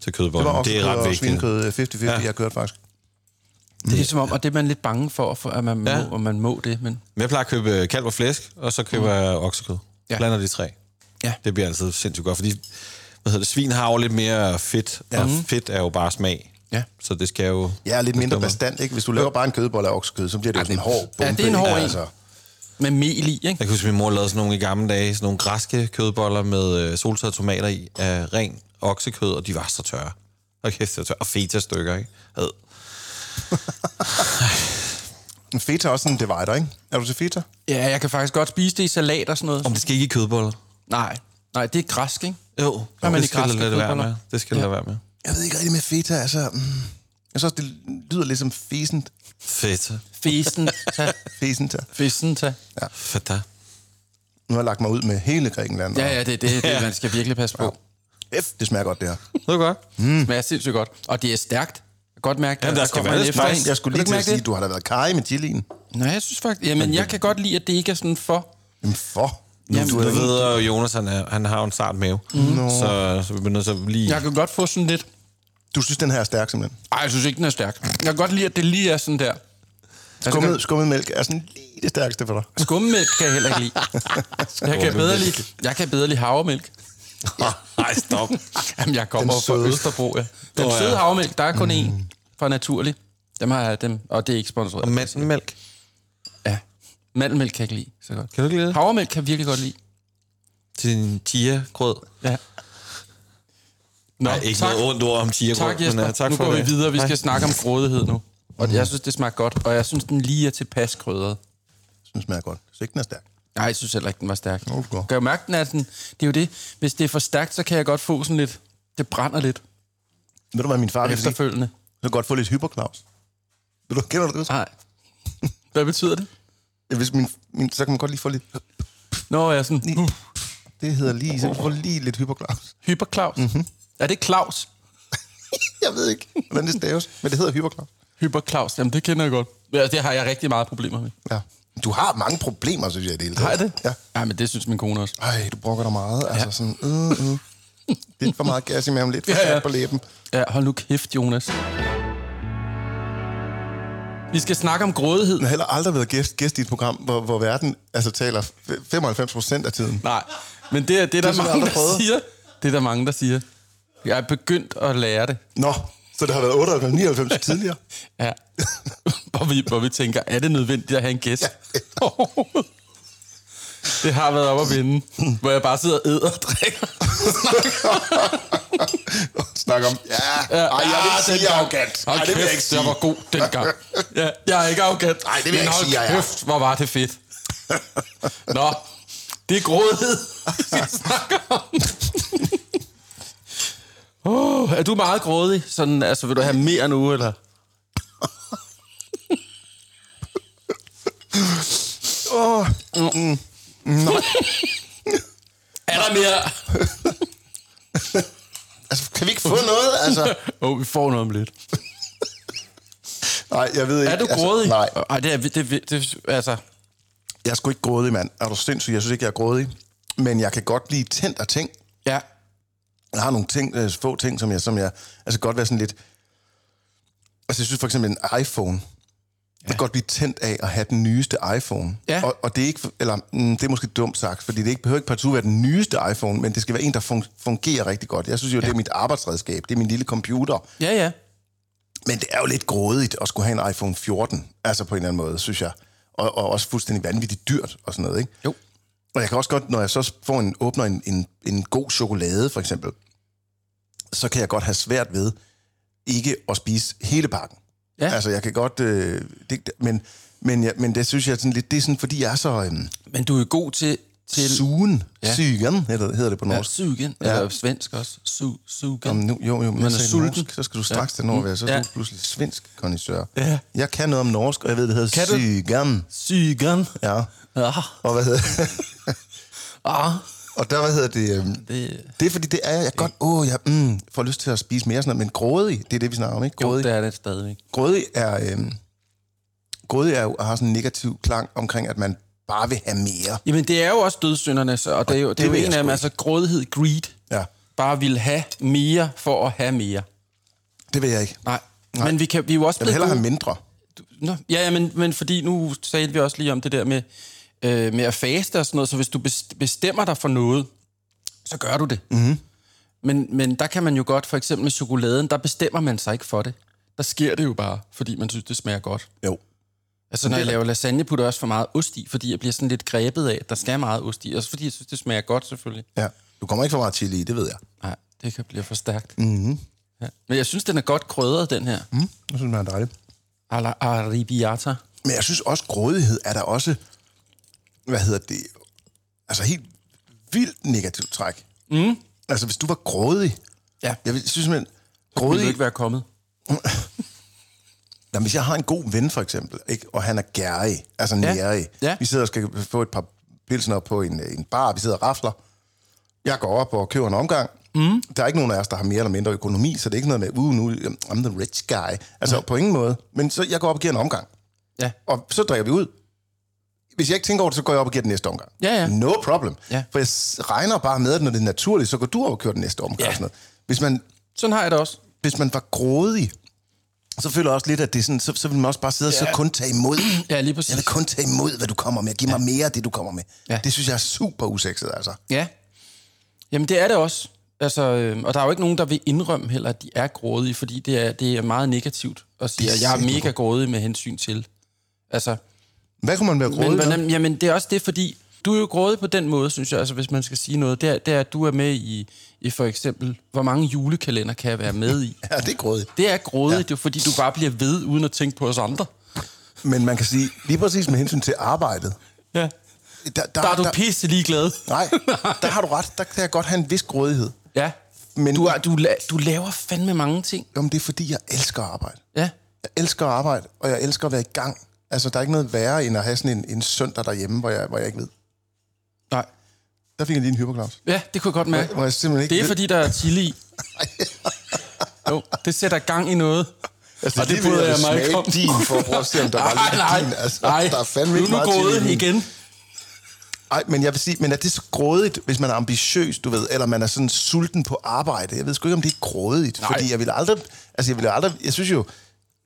Speaker 3: til
Speaker 4: Det
Speaker 3: kødbollen.
Speaker 4: var også
Speaker 3: Det er ret
Speaker 4: og
Speaker 3: vigtigt.
Speaker 4: svinekød øh, 50-50, ja.
Speaker 3: Ja.
Speaker 4: jeg kørte faktisk.
Speaker 2: Det er som om, og det er man lidt bange for, for at man,
Speaker 3: Ja.
Speaker 2: må, og man må det, men
Speaker 3: Men jeg plejer at købe øh, kalv og flæsk, og så køber jeg oksekød.
Speaker 2: Mm. Ja.
Speaker 3: Ja. Blander de tre.
Speaker 2: Ja.
Speaker 3: Det bliver altid sindssygt godt, fordi hvad hedder det, svin har jo lidt mere fedt, ja. og fedt er jo bare smag.
Speaker 2: Ja.
Speaker 3: Så det skal jo...
Speaker 4: Ja, lidt mindre bestand, ikke? Hvis du laver bare en kødbolle af oksekød, så bliver det jo sådan en hård bombe.
Speaker 2: Ja, det er en hård en.
Speaker 4: Altså,
Speaker 2: med mel i, ikke?
Speaker 3: Jeg kan huske, at min mor lavede sådan nogle i gamle dage, sådan nogle græske kødboller med øh, soltørrede tomater i, af ren oksekød, og de var så tørre. Og kæft, det tørre. Og feta-stykker, ikke? Ad. [laughs]
Speaker 4: en feta er også en divider, ikke? Er du til feta?
Speaker 2: Ja, jeg kan faktisk godt spise det i salat og sådan noget.
Speaker 3: Om det skal ikke i kødboller?
Speaker 2: Nej, nej, det er græsk, ikke?
Speaker 3: Jo,
Speaker 2: Hvad med
Speaker 3: det
Speaker 2: de
Speaker 3: skal lade være med. Det skal du
Speaker 2: Ja.
Speaker 3: lade være med.
Speaker 4: Jeg ved ikke rigtig med feta, altså... Mm, jeg synes også, det lyder lidt som fesent.
Speaker 3: Feta.
Speaker 2: Fesen, ta,
Speaker 4: Fesent, ja.
Speaker 3: Feta.
Speaker 4: Nu har jeg lagt mig ud med hele Grækenland.
Speaker 2: Ja, ja, det er det, det, man skal virkelig passe på.
Speaker 4: F, det smager godt, det her.
Speaker 3: Det er godt.
Speaker 2: Det smager sindssygt godt. Og det er stærkt. Godt mærke,
Speaker 3: Ja, der
Speaker 2: at
Speaker 3: skal være lidt
Speaker 2: en.
Speaker 4: Jeg skulle
Speaker 2: Kan
Speaker 4: lige til at sige,
Speaker 2: mærke
Speaker 4: at du har da været kaj med chilien.
Speaker 2: det? Nej, jeg synes faktisk... Jamen, jeg kan godt lide, at det ikke er sådan for...
Speaker 4: Jamen for. Nu,
Speaker 2: Jamen,
Speaker 4: du
Speaker 3: Du
Speaker 4: er
Speaker 3: ved jo, Jonas, han, er, han har en sart mave. Mm. Så, så vi bliver nødt til at lige...
Speaker 2: Jeg kan godt få sådan lidt...
Speaker 4: du synes, den her er stærk, simpelthen.
Speaker 2: Ej, jeg synes ikke, den er stærk. Jeg kan godt lide, at det lige er sådan der. Altså,
Speaker 4: Skummet, skummet mælk er sådan lige det stærkeste for dig. [laughs]
Speaker 2: Skummemælk kan jeg heller ikke lide. Jeg kan bedre lide, jeg kan bedre lide havremælk.
Speaker 3: Nej, stop. [laughs]
Speaker 2: Jamen, jeg kommer fra. Østerbro, ja. Den
Speaker 3: ja.
Speaker 2: søde havremælk, der er kun én fra Naturlig. Dem har jeg, dem, og det er ikke sponsoreret.
Speaker 3: Og mandelmælk.
Speaker 2: Ja. Mandelmælk kan jeg ikke lide så godt.
Speaker 3: Kan du ikke lide det?
Speaker 2: Havremælk kan jeg virkelig godt lide.
Speaker 3: Til din chia-grød.
Speaker 2: Ja. Nå,
Speaker 3: Nej, ikke
Speaker 2: tak.
Speaker 3: noget ondt ord om chia-grød.
Speaker 2: Tak, Jesper.
Speaker 3: Men, uh, tak
Speaker 2: nu
Speaker 3: for
Speaker 2: går
Speaker 3: det.
Speaker 2: vi videre. Vi
Speaker 3: Hej.
Speaker 2: skal snakke om grådighed nu. Og jeg synes, det smager godt, og jeg synes, den lige er tilpas krydret.
Speaker 4: Den smager godt. Så ikke den er stærk.
Speaker 2: Nej, jeg synes heller ikke, den var stærk.
Speaker 4: Nå, godt.
Speaker 2: Kan jeg mærke, den er sådan... Det er jo det. Hvis det er for stærkt, så kan jeg godt få sådan lidt... Det brænder lidt
Speaker 4: Ved du, hvad min far vil
Speaker 2: efterfølgende.
Speaker 4: Jeg kan godt få lidt hyperklaus. Ved du, kender du det?
Speaker 2: Nej. Hvad betyder det?
Speaker 4: Ja, Hvis min, min, så kan man godt lige få lidt...
Speaker 2: Nå, jeg er sådan...
Speaker 4: Det hedder lige, så kan du få lige lidt hyperklaus.
Speaker 2: hyperklaus. Mm-hmm. Er det Claus? [laughs]
Speaker 4: Jeg ved ikke, hvordan det staves, men det hedder hyperklaus.
Speaker 2: Hyperklaus, jamen det kender jeg godt. Ja, det har jeg rigtig meget problemer med.
Speaker 4: Ja. Du har mange problemer, synes jeg, det hele
Speaker 2: Har jeg det?
Speaker 4: Ja.
Speaker 2: Ja, men det synes min kone også.
Speaker 4: Ej, du brokker dig meget. Altså sådan, øh, øh. Lidt for meget gas i maven, lidt for
Speaker 2: Ja,
Speaker 4: ja,
Speaker 2: ja.
Speaker 4: ja. på læben.
Speaker 2: Ja, hold nu kæft, Jonas. Vi skal snakke om grådighed.
Speaker 4: Jeg har heller aldrig været gæst, gæst i et program, hvor, hvor verden altså, taler f- 95 procent af tiden.
Speaker 2: Nej, men det er, det er der mange, der siger. Det er der mange, der siger. Jeg er begyndt at lære det.
Speaker 4: Nå, så det har været 98, 99 tidligere. [laughs]
Speaker 2: Ja. [laughs] hvor, vi, hvor vi tænker, er det nødvendigt at have en gæst? [laughs] det har været op at vinde, hvor jeg bare sidder og æder og drikker.
Speaker 4: Snak om, ja, ej, jeg vil ikke sige, jeg er arrogant. Ej, det vil jeg ikke sige.
Speaker 2: jeg var god dengang. Ja, jeg er ikke arrogant.
Speaker 4: Ej, det vil jeg ikke sige, jeg er.
Speaker 2: kæft, hvor var det fedt. Nå, det er grådighed, vi snakker om. Oh, er du meget grådig? Sådan, altså, vil du have mere nu, eller? [laughs]
Speaker 4: Åh, mm, nej.
Speaker 2: Er der mere? [laughs]
Speaker 4: Altså, kan vi ikke få noget? Altså, [laughs]
Speaker 2: Åh, oh, vi får noget om lidt.
Speaker 4: nej, jeg ved ikke.
Speaker 2: Er du
Speaker 4: altså,
Speaker 2: grådig?
Speaker 4: Nej,
Speaker 2: Ej, det er, det, det, det, altså,
Speaker 4: jeg er sgu ikke grådig, mand. Er du sindssyg? Jeg synes ikke, jeg er grådig. Men jeg kan godt blive tændt af ting.
Speaker 2: ja.
Speaker 4: Jeg har nogle ting, øh, få ting, som jeg, som jeg altså godt være sådan lidt... Altså, jeg synes for eksempel en iPhone. Jeg kan godt blive tændt af at have den nyeste iPhone.
Speaker 2: Ja.
Speaker 4: Og, og det er ikke, eller mm, det er måske dumt sagt, fordi det ikke behøver ikke partout være den nyeste iPhone, men det skal være en, der fun- fungerer rigtig godt. Jeg synes jo, ja. det er mit arbejdsredskab, det er min lille computer.
Speaker 2: Ja, ja.
Speaker 4: Men det er jo lidt grådigt at skulle have en iPhone 14, altså på en eller anden måde, synes jeg. Og, og også fuldstændig vanvittigt dyrt og sådan noget, ikke?
Speaker 2: Jo.
Speaker 4: Og jeg kan også godt, når jeg så får en, åbner en, en, en god chokolade, for eksempel, så kan jeg godt have svært ved ikke at spise hele pakken.
Speaker 2: Ja.
Speaker 4: Altså, jeg kan godt... Øh, det, men Men, ja, men det synes jeg sådan lidt, det er sådan, fordi jeg er så øhm,
Speaker 2: Men du er god til... til
Speaker 4: sugen,
Speaker 2: Ja.
Speaker 4: ja. sygen, hedder, hedder det på
Speaker 2: ja,
Speaker 4: norsk.
Speaker 2: sugen, ja. eller svensk også. Su, sugen.
Speaker 4: Jamen, nu, jo, jo, men
Speaker 2: Man
Speaker 4: jeg
Speaker 2: er sulten.
Speaker 4: norsk, så skal du straks
Speaker 2: Ja.
Speaker 4: ja. den over, så er
Speaker 2: Ja.
Speaker 4: du pludselig svensk kondisør.
Speaker 2: Ja.
Speaker 4: Jeg kan noget om norsk, og jeg ved, det hedder sygen.
Speaker 2: Sygen.
Speaker 4: Ja.
Speaker 2: Ja.
Speaker 4: Og hvad hedder [laughs]
Speaker 2: Ah,
Speaker 4: Og der, hvad hedder det? Øhm,
Speaker 2: det,
Speaker 4: det er fordi, det er jeg godt, åh, jeg mm, får lyst til at spise mere sådan noget, men grådig, det er det, vi snakker om, ikke?
Speaker 2: jo,
Speaker 4: Grådig,
Speaker 2: det er det stadigvæk.
Speaker 4: grådig er, øhm, grådig er jo, har sådan en negativ klang omkring, at man bare vil have mere.
Speaker 2: Jamen, det er jo også dødssynderne, så, og det er jo, det er jo en af dem, altså grådighed, greed.
Speaker 4: Ja,
Speaker 2: Bare vil have mere for at have mere.
Speaker 4: det vil jeg ikke.
Speaker 2: Nej. Nej. Men vi, kan, vi er jo også
Speaker 4: Jeg vil hellere have mindre.
Speaker 2: Nå, ja, ja men, men fordi nu talte vi også lige om det der med, øh, med at faste og sådan noget, så hvis du bes- bestemmer dig for noget, så gør du det. Mm-hmm. Men, men der kan man jo godt, for eksempel med chokoladen, der bestemmer man sig ikke for det. Der sker det jo bare, fordi man synes, det smager godt.
Speaker 4: Jo.
Speaker 2: Altså, når jeg laver lasagne, putter jeg også for meget ost i, fordi jeg bliver sådan lidt grebet af, at der skal meget ost i. Også fordi jeg synes, det smager godt, selvfølgelig.
Speaker 4: Ja. Du kommer ikke for meget chili i, det ved jeg.
Speaker 2: Nej, det kan blive for stærkt. Mm-hmm. Ja. Men jeg synes, den er godt krydret, den her. Mm.
Speaker 4: Jeg synes, man er dejligt.
Speaker 2: Ala arrabbiata.
Speaker 4: Men jeg synes også, grådighed er der også, hvad hedder det, altså helt vildt negativt træk. Mm. Altså, hvis du var grådig,
Speaker 2: Ja.
Speaker 4: jeg synes simpelthen,
Speaker 2: Ville du
Speaker 4: grådig,
Speaker 2: ikke være kommet? [laughs]
Speaker 4: Jamen, hvis jeg har en god ven, for eksempel, ikke? og han er gærig, altså
Speaker 2: Ja.
Speaker 4: nærig.
Speaker 2: Ja.
Speaker 4: Vi sidder og skal få et par pilsner på en, en bar, vi sidder og rafler. Jeg går op og køber en omgang. Mm. Der er ikke nogen af os, der har mere eller mindre økonomi, så det er ikke noget med, uh, nu I'm the rich guy. Altså, på ingen måde. Men så jeg går op og giver en omgang.
Speaker 2: Ja.
Speaker 4: Og så drikker vi ud. Hvis jeg ikke tænker over det, så går jeg op og giver den næste omgang.
Speaker 2: Ja, ja.
Speaker 4: No problem.
Speaker 2: Ja.
Speaker 4: For jeg regner bare med, at når det er naturligt, så går du op og kører den næste omgang.
Speaker 2: Ja.
Speaker 4: Sådan noget. Hvis man
Speaker 2: Sådan har jeg det også.
Speaker 4: hvis man var grådig, så føler jeg også lidt, at det er sådan, så, så vil man også bare sidde og så kun tage imod.
Speaker 2: Ja, lige præcis.
Speaker 4: Jeg vil kun tage imod, hvad du kommer med. Giv mig mere af det, du kommer med.
Speaker 2: Ja.
Speaker 4: Det synes jeg er super usekset, altså.
Speaker 2: Ja. Jamen, det er det også. Altså, øh, og der er jo ikke nogen, der vil indrømme heller, at de er grådige, fordi det er, det er meget negativt at sige, at jeg er mega grådig med hensyn til. Altså,
Speaker 4: Hvad kunne man være grådig
Speaker 2: men, hvordan, jamen, det er også det, fordi du er jo grådig på den måde, synes jeg, altså, hvis man skal sige noget. Det er, det er at du er med i, i for eksempel, hvor mange julekalender kan jeg være med i? [laughs]
Speaker 4: Ja, det er grådigt.
Speaker 2: Det er grådigt, ja. jo, fordi du bare bliver ved, uden at tænke på os andre.
Speaker 4: Men man kan sige, lige præcis med hensyn til arbejdet,
Speaker 2: Ja.
Speaker 4: der, der,
Speaker 2: Der er du pisse ligeglad. [laughs]
Speaker 4: Nej, der har du ret. Der kan jeg godt have en vis grådighed.
Speaker 2: Ja.
Speaker 4: Men
Speaker 2: Du, er, du, la- du laver fandme mange ting.
Speaker 4: Jamen, det er fordi, jeg elsker at arbejde.
Speaker 2: Ja.
Speaker 4: Jeg elsker at arbejde, og jeg elsker at være i gang. Altså, der er ikke noget værre, end at have sådan en, en søndag derhjemme, hvor jeg, hvor jeg ikke ved.
Speaker 2: Nej.
Speaker 4: Der fik jeg lige en hyperklaus.
Speaker 2: Ja, det kunne jeg godt mærke.
Speaker 4: Hvor jeg simpelthen ikke
Speaker 2: Det er
Speaker 4: ved-
Speaker 2: fordi, der er chili i. [laughs] Jo, det sætter gang i noget.
Speaker 4: Altså,
Speaker 2: Og det
Speaker 4: ved
Speaker 2: bryder jeg mig ikke om.
Speaker 4: din, for at prøve at se, om der var [laughs] lidt
Speaker 2: nej,
Speaker 4: din. Altså,
Speaker 2: nej.
Speaker 4: der er fandme
Speaker 2: Nu
Speaker 4: ikke
Speaker 2: er
Speaker 4: meget
Speaker 2: gået igen.
Speaker 4: Ej, men jeg vil sige, men er det så grådigt, hvis man er ambitiøs, du ved, eller man er sådan sulten på arbejde? Jeg ved sgu ikke, om det er grådigt,
Speaker 2: Nej.
Speaker 4: fordi jeg vil aldrig, altså jeg vil aldrig, jeg synes jo,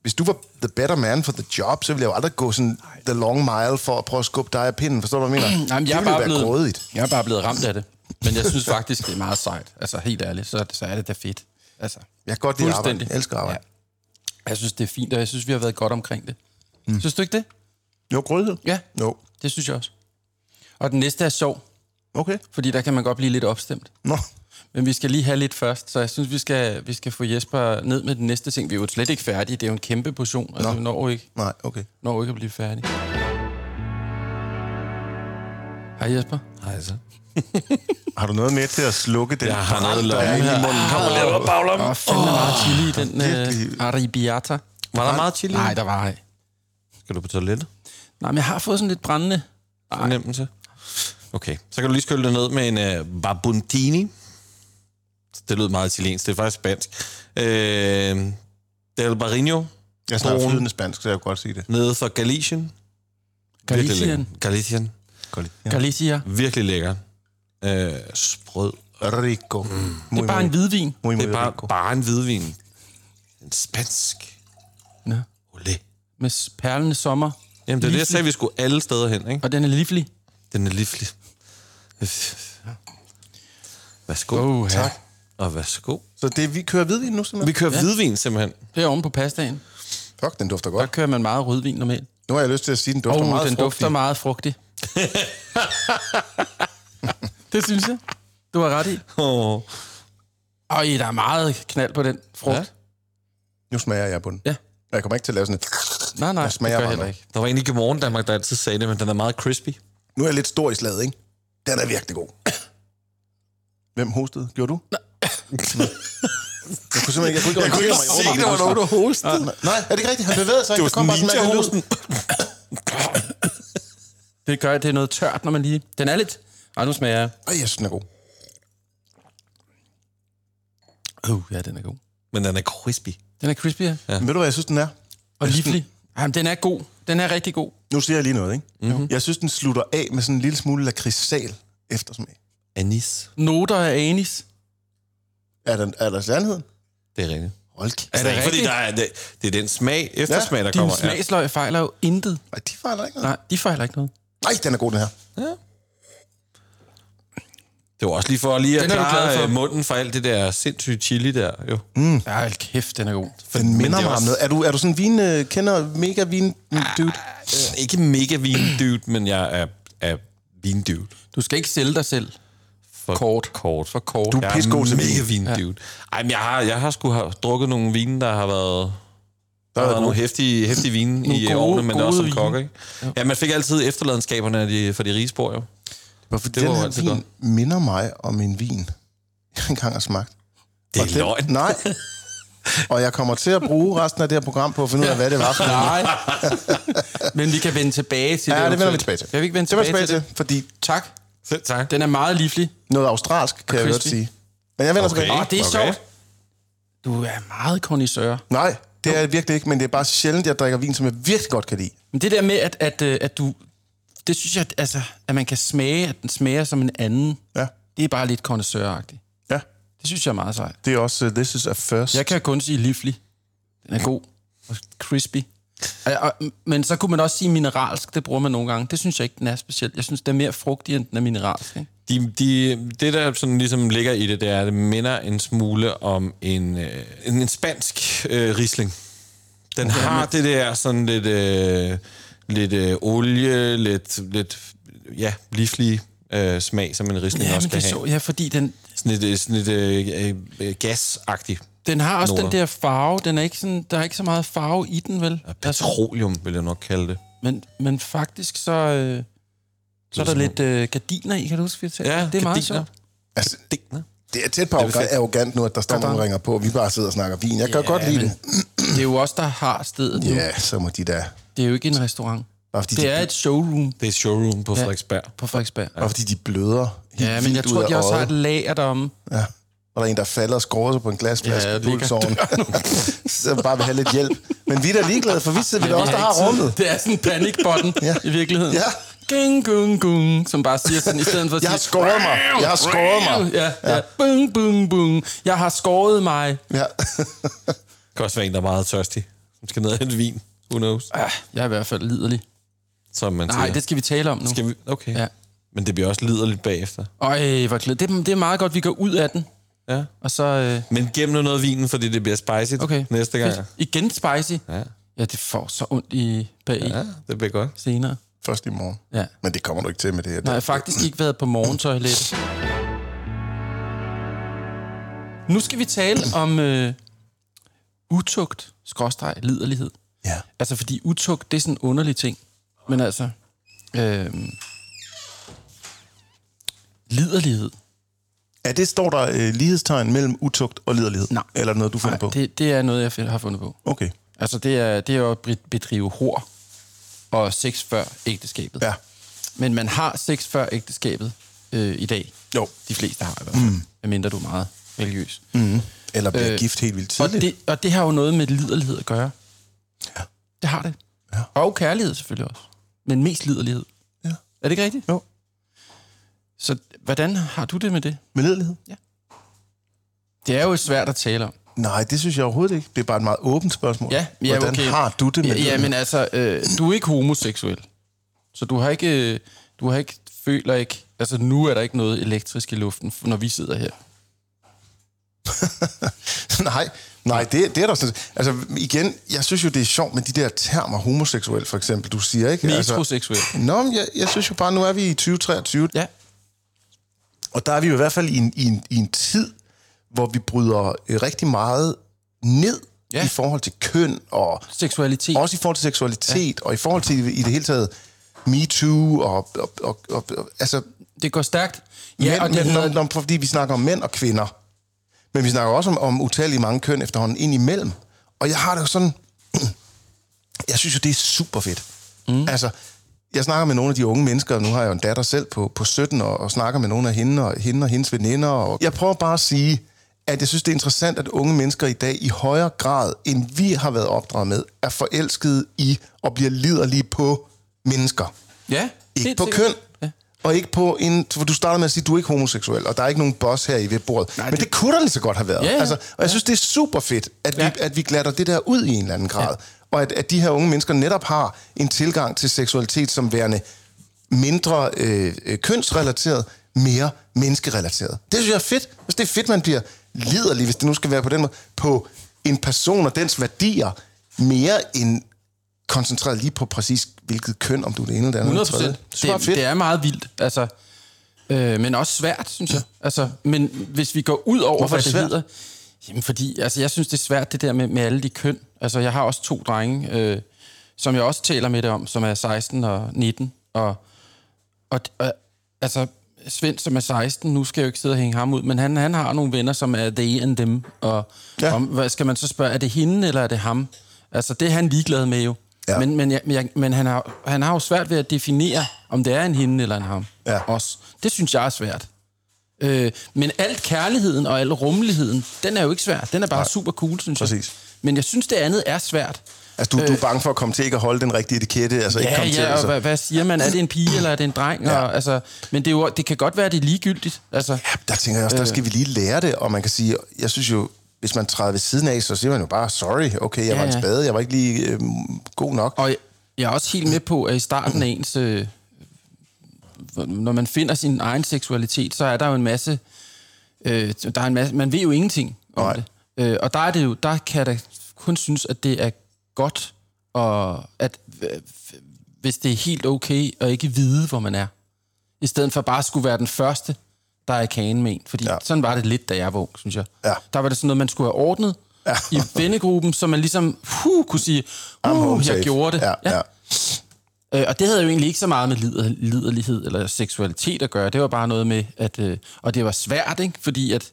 Speaker 4: hvis du var the better man for the job, så ville jeg jo aldrig gå sådan the long mile for at prøve at skubbe dig af pinden. Forstår du, hvad jeg mener? [clears throat]
Speaker 2: Nej, men jeg
Speaker 4: det
Speaker 2: er, bare blevet,
Speaker 4: grådigt.
Speaker 2: jeg er bare blevet ramt af det. Men jeg synes faktisk, det er meget sejt. Altså, helt ærligt, så, så er det da fedt. Altså,
Speaker 4: Jeg kan godt lide arbejde. Jeg elsker arbejde.
Speaker 2: Ja. Jeg synes, det er fint, og jeg synes, vi har været godt omkring det. Mm. Synes du ikke det?
Speaker 4: Jo, grådighed?
Speaker 2: Ja,
Speaker 4: Jo.
Speaker 2: det synes jeg også. Og den næste er sjov,
Speaker 4: Okay.
Speaker 2: fordi der kan man godt blive lidt opstemt.
Speaker 4: Nå.
Speaker 2: Men vi skal lige have lidt først, så jeg synes, vi skal, vi skal få Jesper ned med den næste ting. Vi er jo slet ikke færdige. Det er jo en kæmpe portion. Altså, vi når jo ikke,
Speaker 4: Nej, okay.
Speaker 2: når jo ikke at blive færdige. Hej Jesper.
Speaker 3: Hej så. [laughs]
Speaker 4: Har du noget med til at slukke den
Speaker 3: Jeg har noget
Speaker 4: er i
Speaker 3: her.
Speaker 4: munden?
Speaker 3: Kom og lav dig baglam.
Speaker 2: Der var fandme oh, meget chili i den
Speaker 4: virkelig.
Speaker 2: uh, arrabbiata.
Speaker 3: Var der meget chili?
Speaker 2: Nej, der var ej.
Speaker 3: Skal du på toilettet?
Speaker 2: Nej, men jeg har fået sådan lidt brændende.
Speaker 3: Fornemmelse? Okay, så kan du lige skylle det ned med en uh, babuntini. Det lød meget italiensk, det er faktisk spansk. Uh, Del Barino,
Speaker 4: Jeg snakker flydende spansk, så jeg kan godt sige det.
Speaker 3: nede fra Galicien. Lækker. Galicien.
Speaker 4: Ja.
Speaker 2: Galicia.
Speaker 3: Virkelig lækker. Uh, sprød.
Speaker 4: Rico. Mm.
Speaker 2: Det er bare en hvidvin.
Speaker 4: Muy,
Speaker 3: Det er bare,
Speaker 4: rico.
Speaker 3: bare en hvidvin. En spansk.
Speaker 2: Ja.
Speaker 3: Olé.
Speaker 2: Med perlende sommer.
Speaker 3: Jamen, det er det, jeg sagde, vi skulle alle steder hen, ikke?
Speaker 2: Og den er livlig.
Speaker 3: Den er livlig. Værsgo.
Speaker 2: Oh,
Speaker 4: Tak.
Speaker 3: Og værsgo.
Speaker 4: Så det, vi kører hvidvin nu,
Speaker 3: Vi
Speaker 4: simpelthen?
Speaker 3: kører ja. hvidvin, simpelthen.
Speaker 2: Det er oven på pastaen.
Speaker 4: Fuck, den dufter
Speaker 2: Der
Speaker 4: godt.
Speaker 2: kører man meget rødvin normalt.
Speaker 4: Nu har jeg lyst til at sige, at den dufter
Speaker 2: Åh,
Speaker 4: meget
Speaker 2: oh, den
Speaker 4: frugtig.
Speaker 2: dufter meget frugtig. [laughs] det synes jeg. Du har ret i.
Speaker 3: Oh.
Speaker 2: Ej, der er meget knald på den frugt.
Speaker 3: Ja.
Speaker 4: Nu smager jeg på den.
Speaker 2: ja.
Speaker 4: Jeg kommer ikke til at lave sådan et...
Speaker 2: Nej, nej,
Speaker 4: Jeg
Speaker 2: det
Speaker 4: smager
Speaker 2: gør jeg
Speaker 4: bare
Speaker 2: heller ikke.
Speaker 3: Der var en i Godmorgen Danmark, der altid sagde det, men den er meget crispy.
Speaker 4: Nu er jeg lidt stor i slaget, ikke? Den er virkelig god. [coughs] Hvem hostede? Gjorde du? Nej. Jeg kunne simpelthen ikke, jeg kunne ikke,
Speaker 3: kunne ikke se, der var nogen, der hostede.
Speaker 4: Nej, er det ikke rigtigt? Han bevægede sig.
Speaker 3: Det var sådan
Speaker 4: bare sådan en
Speaker 3: ninja-hosten.
Speaker 2: Det gør, det er noget tørt, når man lige... Den er lidt... Ej, nu smager jeg.
Speaker 4: Ej, jeg synes, den er god.
Speaker 2: Uh, ja, den er god.
Speaker 3: Men den er crispy.
Speaker 2: Den er crispy, ja.
Speaker 4: Ja. Men ved du, hvad jeg synes, den er?
Speaker 2: Og livlig. Jamen, den er god. Den er rigtig god.
Speaker 4: Nu siger jeg lige noget, ikke?
Speaker 2: Mhm.
Speaker 4: Mm-hmm. Jeg synes, den slutter af med sådan en lille smule lakridssal eftersmag.
Speaker 3: Anis.
Speaker 2: Noter af anis.
Speaker 4: Er der, er der sandheden?
Speaker 3: Det er rigtigt.
Speaker 4: Hold kæft.
Speaker 3: Er det fordi der er, det, det er den smag, eftersmag, der
Speaker 2: Dine
Speaker 3: kommer.
Speaker 2: smagsløg fejler jo intet.
Speaker 4: Nej, de fejler ikke noget.
Speaker 2: Nej, de fejler ikke noget.
Speaker 4: Nej, den er god, den her.
Speaker 3: Det var også lige for lige at
Speaker 2: Den
Speaker 3: klare
Speaker 2: for.
Speaker 3: øh, munden for alt det der sindssyge chili der. Jo.
Speaker 2: Ja, hold kæft, den er god.
Speaker 4: Den minder
Speaker 3: det er
Speaker 4: mig om noget. Er du, er du sådan vin, øh, kender mega vin dude?
Speaker 3: Øh, Ikke mega vindude, men jeg er, er vindude.
Speaker 2: Du skal ikke sælge dig selv.
Speaker 3: For
Speaker 2: Kort.
Speaker 3: Kort.
Speaker 2: For kort.
Speaker 4: Du-
Speaker 3: Jeg
Speaker 4: Pissegod
Speaker 3: er
Speaker 4: til
Speaker 3: mega
Speaker 4: vin.
Speaker 3: Ja. Ej, men jeg har, jeg har sgu have drukket nogle vine, der har været... Der har
Speaker 4: været
Speaker 3: nogle
Speaker 4: gode.
Speaker 3: hæftige, hæftige vine i
Speaker 2: Nogle gode-
Speaker 3: årene, men
Speaker 2: gode
Speaker 3: også som kokke, ikke? Ja, man fik altid efterladenskaberne af de, for de rige spor, jo.
Speaker 4: Hvorfor
Speaker 3: Det
Speaker 4: den
Speaker 3: var
Speaker 4: her vin
Speaker 3: godt.
Speaker 4: minder mig om en vin, [laughs] jeg engang har smagt.
Speaker 3: Det
Speaker 4: Og
Speaker 3: er
Speaker 4: den-
Speaker 3: løgn.
Speaker 4: Nej. Og jeg kommer til at bruge resten af det her program på at finde ud af, hvad det var for.
Speaker 2: Nej. [laughs] Men vi kan vende tilbage til
Speaker 4: Ja, det vender vi tilbage til.
Speaker 2: Kan vi ikke vende
Speaker 4: Det var
Speaker 2: tilbage,
Speaker 4: tilbage
Speaker 2: til
Speaker 4: til, fordi
Speaker 2: det? Tak.
Speaker 3: Selv tak.
Speaker 2: Den er meget livlig.
Speaker 4: noget australsk, kan jeg godt sige. Men jeg vender
Speaker 3: Okay.
Speaker 4: tilbage.
Speaker 2: Åh, det er
Speaker 3: Okay.
Speaker 2: sjovt. Du er meget kondisør.
Speaker 4: Nej, det er jeg virkelig ikke, men det er bare sjældent, jeg drikker vin, som jeg virkelig godt kan lide.
Speaker 2: Men det der med, at, at, øh, at du... Det synes jeg, at, altså, at man kan smage, at den smager som en anden.
Speaker 4: Ja.
Speaker 2: Det er bare lidt kondisøragtigt.
Speaker 4: Ja,
Speaker 2: Det synes jeg er meget sejt.
Speaker 4: det er også, uh, this is a first.
Speaker 2: Jeg kan kun sige livlig. Den er god og crispy. Men så kunne man også sige mineralsk, det bruger man nogle gange. Det synes jeg ikke, den er specielt. Jeg synes, den er mere frugtig, end den er mineralsk. Ikke?
Speaker 3: De, de, det, der sådan ligesom ligger i det, det er, at det minder en smule om en, øh, en, en spansk øh, risling. Den okay, har det der sådan lidt, øh, lidt øh, olie, lidt, lidt ja, livlig øh, smag, som en risling
Speaker 2: Ja,
Speaker 3: også kan
Speaker 2: det
Speaker 3: have.
Speaker 2: så, ja, fordi den,
Speaker 3: Sådan lidt, øh, sådan lidt øh, øh, gasagtigt.
Speaker 2: Den har også
Speaker 3: Noter.
Speaker 2: den der farve. Den er ikke sådan, der er ikke så meget farve i den, vel? Altså,
Speaker 3: Petroleum, vil jeg nok kalde det.
Speaker 2: men, men faktisk så, øh, så er der lidt øh, gardiner i, kan du huske, vi talte?
Speaker 3: Ja,
Speaker 2: det er meget
Speaker 3: gardiner.
Speaker 2: sjovt.
Speaker 4: Altså,
Speaker 3: Digner.
Speaker 4: det er tæt på
Speaker 3: Det er
Speaker 4: arrogant nu, at der står nogen, ringer på, og vi bare sidder og snakker vin. Jeg kan
Speaker 2: Ja,
Speaker 4: godt lide det. [clears throat]
Speaker 2: Det er jo os, der har stedet nu.
Speaker 4: Ja, så må de da...
Speaker 2: Det er jo ikke en restaurant.
Speaker 4: Bare fordi,
Speaker 2: Det
Speaker 4: de,
Speaker 2: er et showroom
Speaker 3: Det er showroom på Frederiksberg.
Speaker 2: på Frederiksberg.
Speaker 4: bare fordi de bløder helt
Speaker 2: Ja, men jeg tror, de også har et lager deromme.
Speaker 4: Ja. Og der er en, der falder og skårer sig på en glasflaske
Speaker 2: Ja,
Speaker 4: ja, pulsåren. [laughs] så bare vil have lidt hjælp. Men vi er da ligeglade, for vi sidder vi er også, der har rummet.
Speaker 2: Det er sådan en panikbotten
Speaker 4: Ja.
Speaker 2: i virkeligheden.
Speaker 4: Ja.
Speaker 2: Ging, gung, gung, som bare siger sådan, i stedet for at
Speaker 4: Jeg har
Speaker 2: sige...
Speaker 4: skåret mig. Jeg har skåret mig.
Speaker 2: Ja, ja. Bung, bung, bung. Jeg har skåret mig.
Speaker 4: Ja.
Speaker 3: Det [laughs] kan også være en, der er meget tørstig. Som skal ned og hente vin. Who knows?
Speaker 2: Ah, Jeg er i hvert fald liderlig.
Speaker 3: Som man
Speaker 2: Nej,
Speaker 3: siger.
Speaker 2: det skal vi tale om nu.
Speaker 3: skal vi... Okay.
Speaker 2: Ja.
Speaker 3: Men det bliver også liderligt bagefter.
Speaker 2: Øj, hvor glæde. Det, det er meget godt, vi går ud af den.
Speaker 3: Ja.
Speaker 2: Og så... Øh,
Speaker 3: Men gem nu noget vinen, fordi det bliver spicy
Speaker 2: okay.
Speaker 3: næste gang.
Speaker 2: Fedt. Igen spicy.
Speaker 3: Ja.
Speaker 2: Ja, det får så ondt i bag
Speaker 3: ja, det bliver godt.
Speaker 2: senere.
Speaker 4: Først i morgen.
Speaker 2: Ja.
Speaker 4: Men det kommer du ikke til med det her.
Speaker 2: Nej, jeg har faktisk ikke været på morgentoilet. Nu skal vi tale om øh, utugt, skråstreg, liderlighed.
Speaker 4: Ja.
Speaker 2: Altså, fordi utugt, det er sådan en underlig ting. Men altså, øh, liderlighed,
Speaker 4: Ja, det står der øh, lighedstegn mellem utugt og liderlighed.
Speaker 2: Nej.
Speaker 4: Eller er det noget, du finder
Speaker 2: nej,
Speaker 4: på?
Speaker 2: det, det er noget, jeg har fundet på.
Speaker 4: Okay.
Speaker 2: Altså, det er, det er jo at bedrive hår og sex før ægteskabet.
Speaker 4: Ja.
Speaker 2: Men man har sex før ægteskabet øh, i dag.
Speaker 4: Jo.
Speaker 2: De fleste har i hvert fald. Mm. Medmindre du er meget religiøs.
Speaker 4: Mm. Eller bliver
Speaker 2: Øh,
Speaker 4: gift helt vildt
Speaker 2: Og
Speaker 4: tidligt.
Speaker 2: det, og det har jo noget med liderlighed at gøre.
Speaker 4: Ja.
Speaker 2: Det har det.
Speaker 4: Ja.
Speaker 2: Og kærlighed selvfølgelig også. Men mest liderlighed.
Speaker 4: Ja.
Speaker 2: Er det ikke rigtigt?
Speaker 4: Jo.
Speaker 2: Så hvordan har du det med det?
Speaker 4: Med liderlighed?
Speaker 2: Det er jo svært at tale om.
Speaker 4: Nej, det synes jeg overhovedet ikke. Det er bare et meget åbent spørgsmål.
Speaker 2: Ja, ja
Speaker 4: Hvordan
Speaker 2: okay.
Speaker 4: har du det med
Speaker 2: ja, ja, men altså, øh, du er ikke homoseksuel. Så du har ikke, øh, du har ikke, føler ikke, altså nu er der ikke noget elektrisk i luften, når vi sidder her. [laughs]
Speaker 4: nej, nej det, det er der sådan. Altså igen, jeg synes jo, det er sjovt med de der termer, homoseksuel for eksempel, du siger, ikke?
Speaker 2: Metroseksuel.
Speaker 4: Altså, nå, men jeg, jeg synes jo bare, nu er vi i 2023,
Speaker 2: Ja.
Speaker 4: Og der er vi jo i hvert fald i en, i en, i en tid, hvor vi bryder øh, rigtig meget ned
Speaker 2: Ja.
Speaker 4: i forhold til køn, og
Speaker 2: Seksualitet.
Speaker 4: også i forhold til seksualitet, ja. og i forhold til i det hele taget MeToo, og, og, og, og, og altså,
Speaker 2: Det går stærkt.
Speaker 4: ja,
Speaker 2: og
Speaker 4: men,
Speaker 2: det
Speaker 4: når, når, fordi vi snakker om mænd og kvinder, men vi snakker også om, om utallige mange køn efterhånden ind imellem. Og jeg har det jo sådan, [clears throat] jeg synes jo, det er super fedt. Mm. Altså, jeg snakker med nogle af de unge mennesker, og nu har jeg jo en datter selv på, på 17, og, og snakker med nogle af hende og, hende og hendes veninder. Og jeg prøver bare at sige, at jeg synes, det er interessant, at unge mennesker i dag i højere grad, end vi har været opdraget med, er forelskede i og bliver liderlige på mennesker.
Speaker 2: ja,
Speaker 4: Ikke på
Speaker 2: sikkert.
Speaker 4: køn.
Speaker 2: Ja.
Speaker 4: Og ikke på en... For du starter med at sige, at du er ikke homoseksuel, og der er ikke nogen boss her i ved bordet. Nej, Men det, det kunne der lige så godt have været.
Speaker 2: Ja, ja.
Speaker 4: Altså, og jeg synes, det er super fedt, at,
Speaker 2: Ja.
Speaker 4: vi, at vi glatter det der ud i en eller anden grad. Ja. Og at, at de her unge mennesker netop har en tilgang til seksualitet som værende mindre øh, øh, kønsrelateret, mere menneskerelateret. Det synes jeg er fedt. Hvis det er fedt, man bliver liderlig, hvis det nu skal være på den måde, på en person og dens værdier, mere end koncentreret lige på præcis hvilket køn, om du er det ene eller det andet.
Speaker 2: 100
Speaker 4: eller tredje.
Speaker 2: procent.
Speaker 4: Det, er
Speaker 2: Det, det er meget vildt, altså, øh, men også svært, synes jeg. Altså, men hvis vi går ud over,
Speaker 4: Hvorfor
Speaker 2: hvad
Speaker 4: det
Speaker 2: det hedder... Jamen, fordi altså, jeg synes, det er svært, det der med, med alle de køn. Altså, jeg har også to drenge, øh, som jeg også taler med det om, som er 16 og 19. Og, og, og altså, Svend, som er 16, nu skal jeg jo ikke sidde og hænge ham ud, men han, han har nogle venner, som er they and them. Og
Speaker 4: Ja.
Speaker 2: ja. om, hvad skal man så spørge, er det hende, eller er det ham? Altså, det er han ligeglad med jo.
Speaker 4: Ja.
Speaker 2: Ja. Men, men, jeg, men, jeg, men han, har, han har jo svært ved at definere, om det er en hende eller en ham.
Speaker 4: Ja.
Speaker 2: Også. Det synes jeg er svært. Øh, men alt kærligheden og al rummeligheden, den er jo ikke svær. Den er bare Nej. super cool, synes jeg.
Speaker 4: Præcis.
Speaker 2: Men jeg synes, det andet er svært.
Speaker 4: Altså, du, du er bange for at komme til ikke at holde den rigtige etikette, altså ikke
Speaker 2: Ja,
Speaker 4: komme til...
Speaker 2: ja, og
Speaker 4: Altså.
Speaker 2: hvad, hvad siger man? Er det en pige, eller er det en dreng?
Speaker 4: Ja.
Speaker 2: Og, altså, men det, er jo, det kan godt være, det er ligegyldigt. Altså,
Speaker 4: Ja, der tænker jeg også, der skal vi lige lære det, og man kan sige, jeg synes jo, hvis man træder ved siden af, så siger man jo bare, sorry, okay, jeg
Speaker 2: Ja,
Speaker 4: var en spade, jeg var ikke lige øh, god nok.
Speaker 2: Og jeg- jeg er også helt med på, at i starten af ens... Øh, når man finder sin egen seksualitet, så er der jo en masse... Øh, der er en masse man ved jo ingenting om
Speaker 4: Nej.
Speaker 2: det. Øh, og der er det jo, der kan jeg da kun synes, at det er godt, og at øh, hvis det er helt okay at ikke vide, hvor man er. I stedet for bare at skulle være den første, der er i kagen med en. Fordi
Speaker 4: Ja.
Speaker 2: sådan var det lidt, da jeg var ung, synes jeg.
Speaker 4: Ja.
Speaker 2: Der var det sådan noget, man skulle have ordnet
Speaker 4: Ja.
Speaker 2: i vennegruppen, så man ligesom huh, kunne sige, uh, jeg gjorde det.
Speaker 4: Ja, ja.
Speaker 2: Øh, og det havde jo egentlig ikke så meget med lider, liderlighed eller seksualitet at gøre. Det var bare noget med, at... Øh, og det var svært, ikke? Fordi at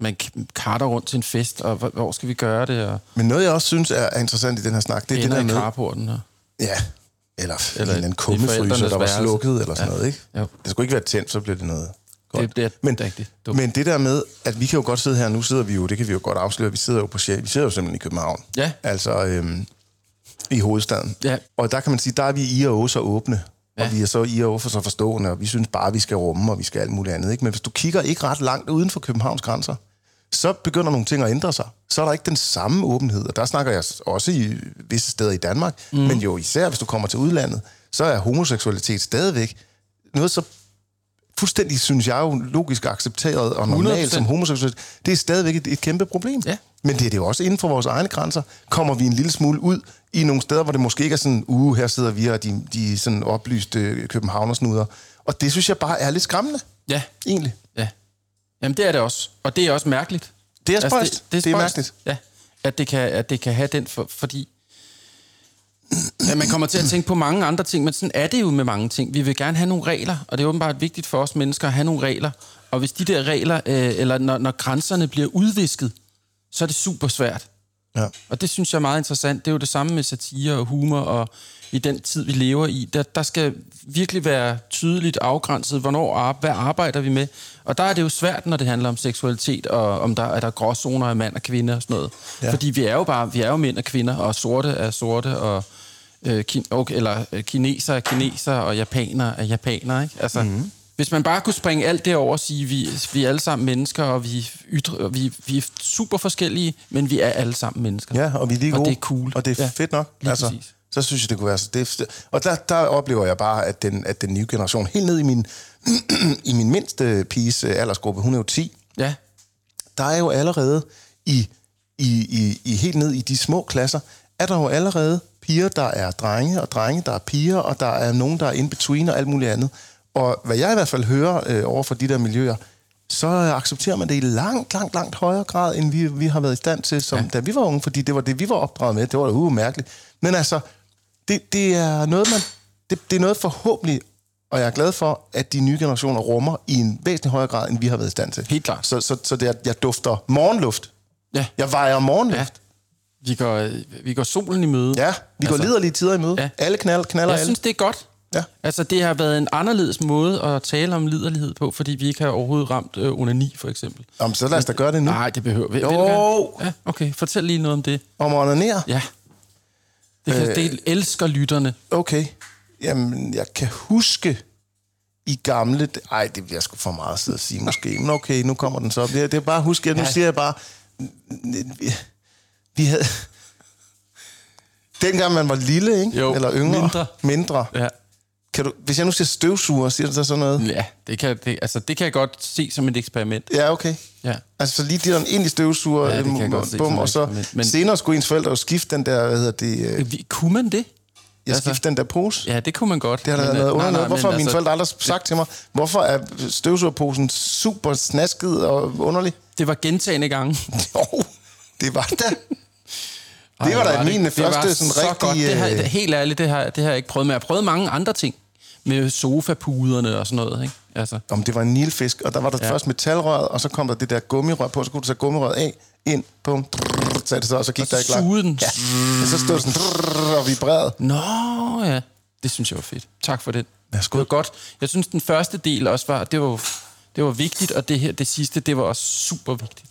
Speaker 2: man karter rundt til en fest, og hvor, hvor skal vi gøre det? Og
Speaker 4: Men noget, jeg også synes er, er interessant i den her snak, det er det der med...
Speaker 2: carporten. Og,
Speaker 4: Ja, eller, eller en eller anden kummefryser, der var
Speaker 2: værelse.
Speaker 4: slukket, eller sådan
Speaker 2: Ja.
Speaker 4: noget, ikke?
Speaker 2: Jo.
Speaker 4: Det skulle ikke være tændt, så bliver det noget godt.
Speaker 2: Det- det er
Speaker 4: men,
Speaker 2: rigtig dumt.
Speaker 4: men det der med, at vi kan jo godt sidde her, nu sidder vi jo, det kan vi jo godt afsløre, vi sidder jo på Sjæl, vi sidder jo simpelthen i København.
Speaker 2: Ja.
Speaker 4: Altså øhm, i hovedstaden.
Speaker 2: Ja.
Speaker 4: Og der kan man sige, der er vi i og så åbne. Ja. Og vi er så i og for så forstående, og vi synes bare, vi skal rumme, og vi skal alt muligt andet. Ikke? Men hvis du kigger ikke ret langt uden for Københavns grænser, så begynder nogle ting at ændre sig. Så er der ikke den samme åbenhed, og der snakker jeg også i visse steder i Danmark, mm. men jo især hvis du kommer til udlandet, så er homoseksualitet stadigvæk noget så fuldstændig, synes jeg jo, logisk accepteret og normalt
Speaker 2: 100%.
Speaker 4: som homoseksualitet. Det er stadigvæk et, et kæmpe problem.
Speaker 2: Ja.
Speaker 4: Men det er det jo også inden for vores egne grænser. Kommer vi en lille smule ud i nogle steder, hvor det måske ikke er sådan, uh, her sidder vi og de, de sådan oplyste københavnersnuder. Og det synes jeg bare er lidt skræmmende,
Speaker 2: ja,
Speaker 4: egentlig.
Speaker 2: ja. Jamen, det er det også. Og det er også mærkeligt.
Speaker 4: Det er spøjst.
Speaker 2: det,
Speaker 4: Det er
Speaker 2: spøjst.
Speaker 4: mærkeligt.
Speaker 2: Ja, at det kan, at det kan have den, for, fordi ja, man kommer til at tænke på mange andre ting, men sådan er det jo med mange ting. Vi vil gerne have nogle regler, og det er åbenbart vigtigt for os mennesker at have nogle regler. Og hvis de der regler, øh, eller når, når grænserne bliver udvisket, så er det super svært.
Speaker 4: Ja.
Speaker 2: Og det synes jeg er meget interessant. Det er jo det samme med satire og humor, og i den tid, vi lever i, der, der skal virkelig være tydeligt afgrænset, hvornår hvad arbejder vi med. Og der er det jo svært, når det handler om seksualitet, og om der er der gråzoner af mand og kvinde og sådan noget.
Speaker 4: Ja.
Speaker 2: Fordi vi er jo bare, vi er jo mænd og kvinder, og sorte er sorte, og øh, kin, okay, eller øh, kineser er kineser, og japaner er japaner, ikke? Altså,
Speaker 4: Mhm.
Speaker 2: mm-hmm. Hvis man bare kunne springe alt det over og sige, vi, vi er alle sammen mennesker, og vi, ytre, og vi, vi er super forskellige, men vi er alle sammen mennesker.
Speaker 4: Ja, og vi er lige
Speaker 2: Og
Speaker 4: gode.
Speaker 2: det er cool.
Speaker 4: Og det er
Speaker 2: Ja,
Speaker 4: fedt nok.
Speaker 2: lige
Speaker 4: altså,
Speaker 2: præcis.
Speaker 4: Så synes jeg, det kunne være så... Det, og der, der oplever jeg bare, at den, at den nye generation, helt ned i min, [clears throat] i min mindste piges øh, aldersgruppe, hun er jo 10,
Speaker 2: Ja,
Speaker 4: der er jo allerede i, i, i, i helt ned i de små klasser, er der jo allerede piger, der er drenge, og drenge, der er piger, og der er nogen, der er in between og alt muligt andet. Og hvad jeg i hvert fald hører øh, over for de der miljøer, så accepterer man det i langt, langt, langt højere grad, end vi, vi har været i stand til, som, ja. da vi var unge, fordi det var det, vi var opdraget med. Det var da uh, mærkeligt. Men altså, det, det er noget, man, det, det er noget forhåbentlig, og jeg er glad for, at de nye generationer rummer i en væsentlig højere grad, end vi har været i stand til.
Speaker 2: Helt klart.
Speaker 4: Så, så, så det er, jeg dufter morgenluft.
Speaker 2: Ja.
Speaker 4: Jeg vejer morgenluft.
Speaker 2: Vi går, vi går solen i møde.
Speaker 4: Ja, vi går
Speaker 2: Altså-
Speaker 4: liderlige tider i møde.
Speaker 2: Ja.
Speaker 4: Ja. Alle knald, knaller
Speaker 2: Jeg
Speaker 4: alle.
Speaker 2: synes, det er godt.
Speaker 4: Ja.
Speaker 2: Altså, det har været en anderledes måde at tale om liderlighed på, fordi vi ikke har overhovedet ramt øh, onani, for eksempel.
Speaker 4: Jamen, så lad os da gøre det nu.
Speaker 2: Nej, det behøver vi.
Speaker 4: Jo.
Speaker 2: Ja, okay. Fortæl lige noget om det.
Speaker 4: Om at onanere?
Speaker 2: Ja. Det, kan, øh, det elsker lytterne.
Speaker 4: Okay. Jamen, jeg kan huske i gamle... Ej, det bliver sgu for meget at sidde og sige måske. Men okay, nu kommer den så. Det er, det er bare at huske, nu
Speaker 2: Ja.
Speaker 4: siger jeg bare... Vi, vi havde... Dengang man var lille, ikke?
Speaker 2: Jo,
Speaker 4: Eller yngre.
Speaker 2: mindre.
Speaker 4: Mindre.
Speaker 2: Ja.
Speaker 4: Kan du, hvis jeg nu siger støvsuger, siger du så sådan noget?
Speaker 2: Ja, det kan, det, altså, det kan jeg godt se som et eksperiment.
Speaker 4: Ja, okay.
Speaker 2: Ja.
Speaker 4: Altså, så lige de der ind i støvsuger,
Speaker 2: Ja, det kan jeg godt se
Speaker 4: bum, og så.
Speaker 2: Men-
Speaker 4: senere skulle ens forældre jo skifte den der, hvad hedder det, øh,
Speaker 2: kunne man det?
Speaker 4: jeg
Speaker 2: altså-
Speaker 4: skifte den der pose.
Speaker 2: Ja, det kunne man godt.
Speaker 4: Det har
Speaker 2: men,
Speaker 4: været
Speaker 2: øh,
Speaker 4: under noget. Hvorfor har mine
Speaker 2: altså,
Speaker 4: forældre aldrig sagt til mig, hvorfor er støvsugerposen super snasket og underlig?
Speaker 2: Det var gentagende gange. [laughs]
Speaker 4: Jo, det var da. Det var da min
Speaker 2: det
Speaker 4: første sådan
Speaker 2: så
Speaker 4: rigtig,
Speaker 2: Godt. Det
Speaker 4: øh,
Speaker 2: det, helt ærligt, det har, det har jeg ikke prøvet med. Jeg har prøvet mange andre ting. Med sofapuderne og sådan noget, ikke? Altså,
Speaker 4: Om det var en nilfisk, og der var der
Speaker 2: Ja.
Speaker 4: først metalrøret, og så kom der det der gummirør på, så kunne du tage gummirøret af, ind, bum, så det så, og så gik
Speaker 2: Og
Speaker 4: der ikke langt.
Speaker 2: den.
Speaker 4: Ja, og så stod sådan og vibrerede.
Speaker 2: Nå, ja. Det synes jeg var fedt. Tak for det.
Speaker 4: Værsgo.
Speaker 2: Det var godt. Jeg synes, den første del også var, det var, det var vigtigt, og det her, det sidste, det var også super vigtigt.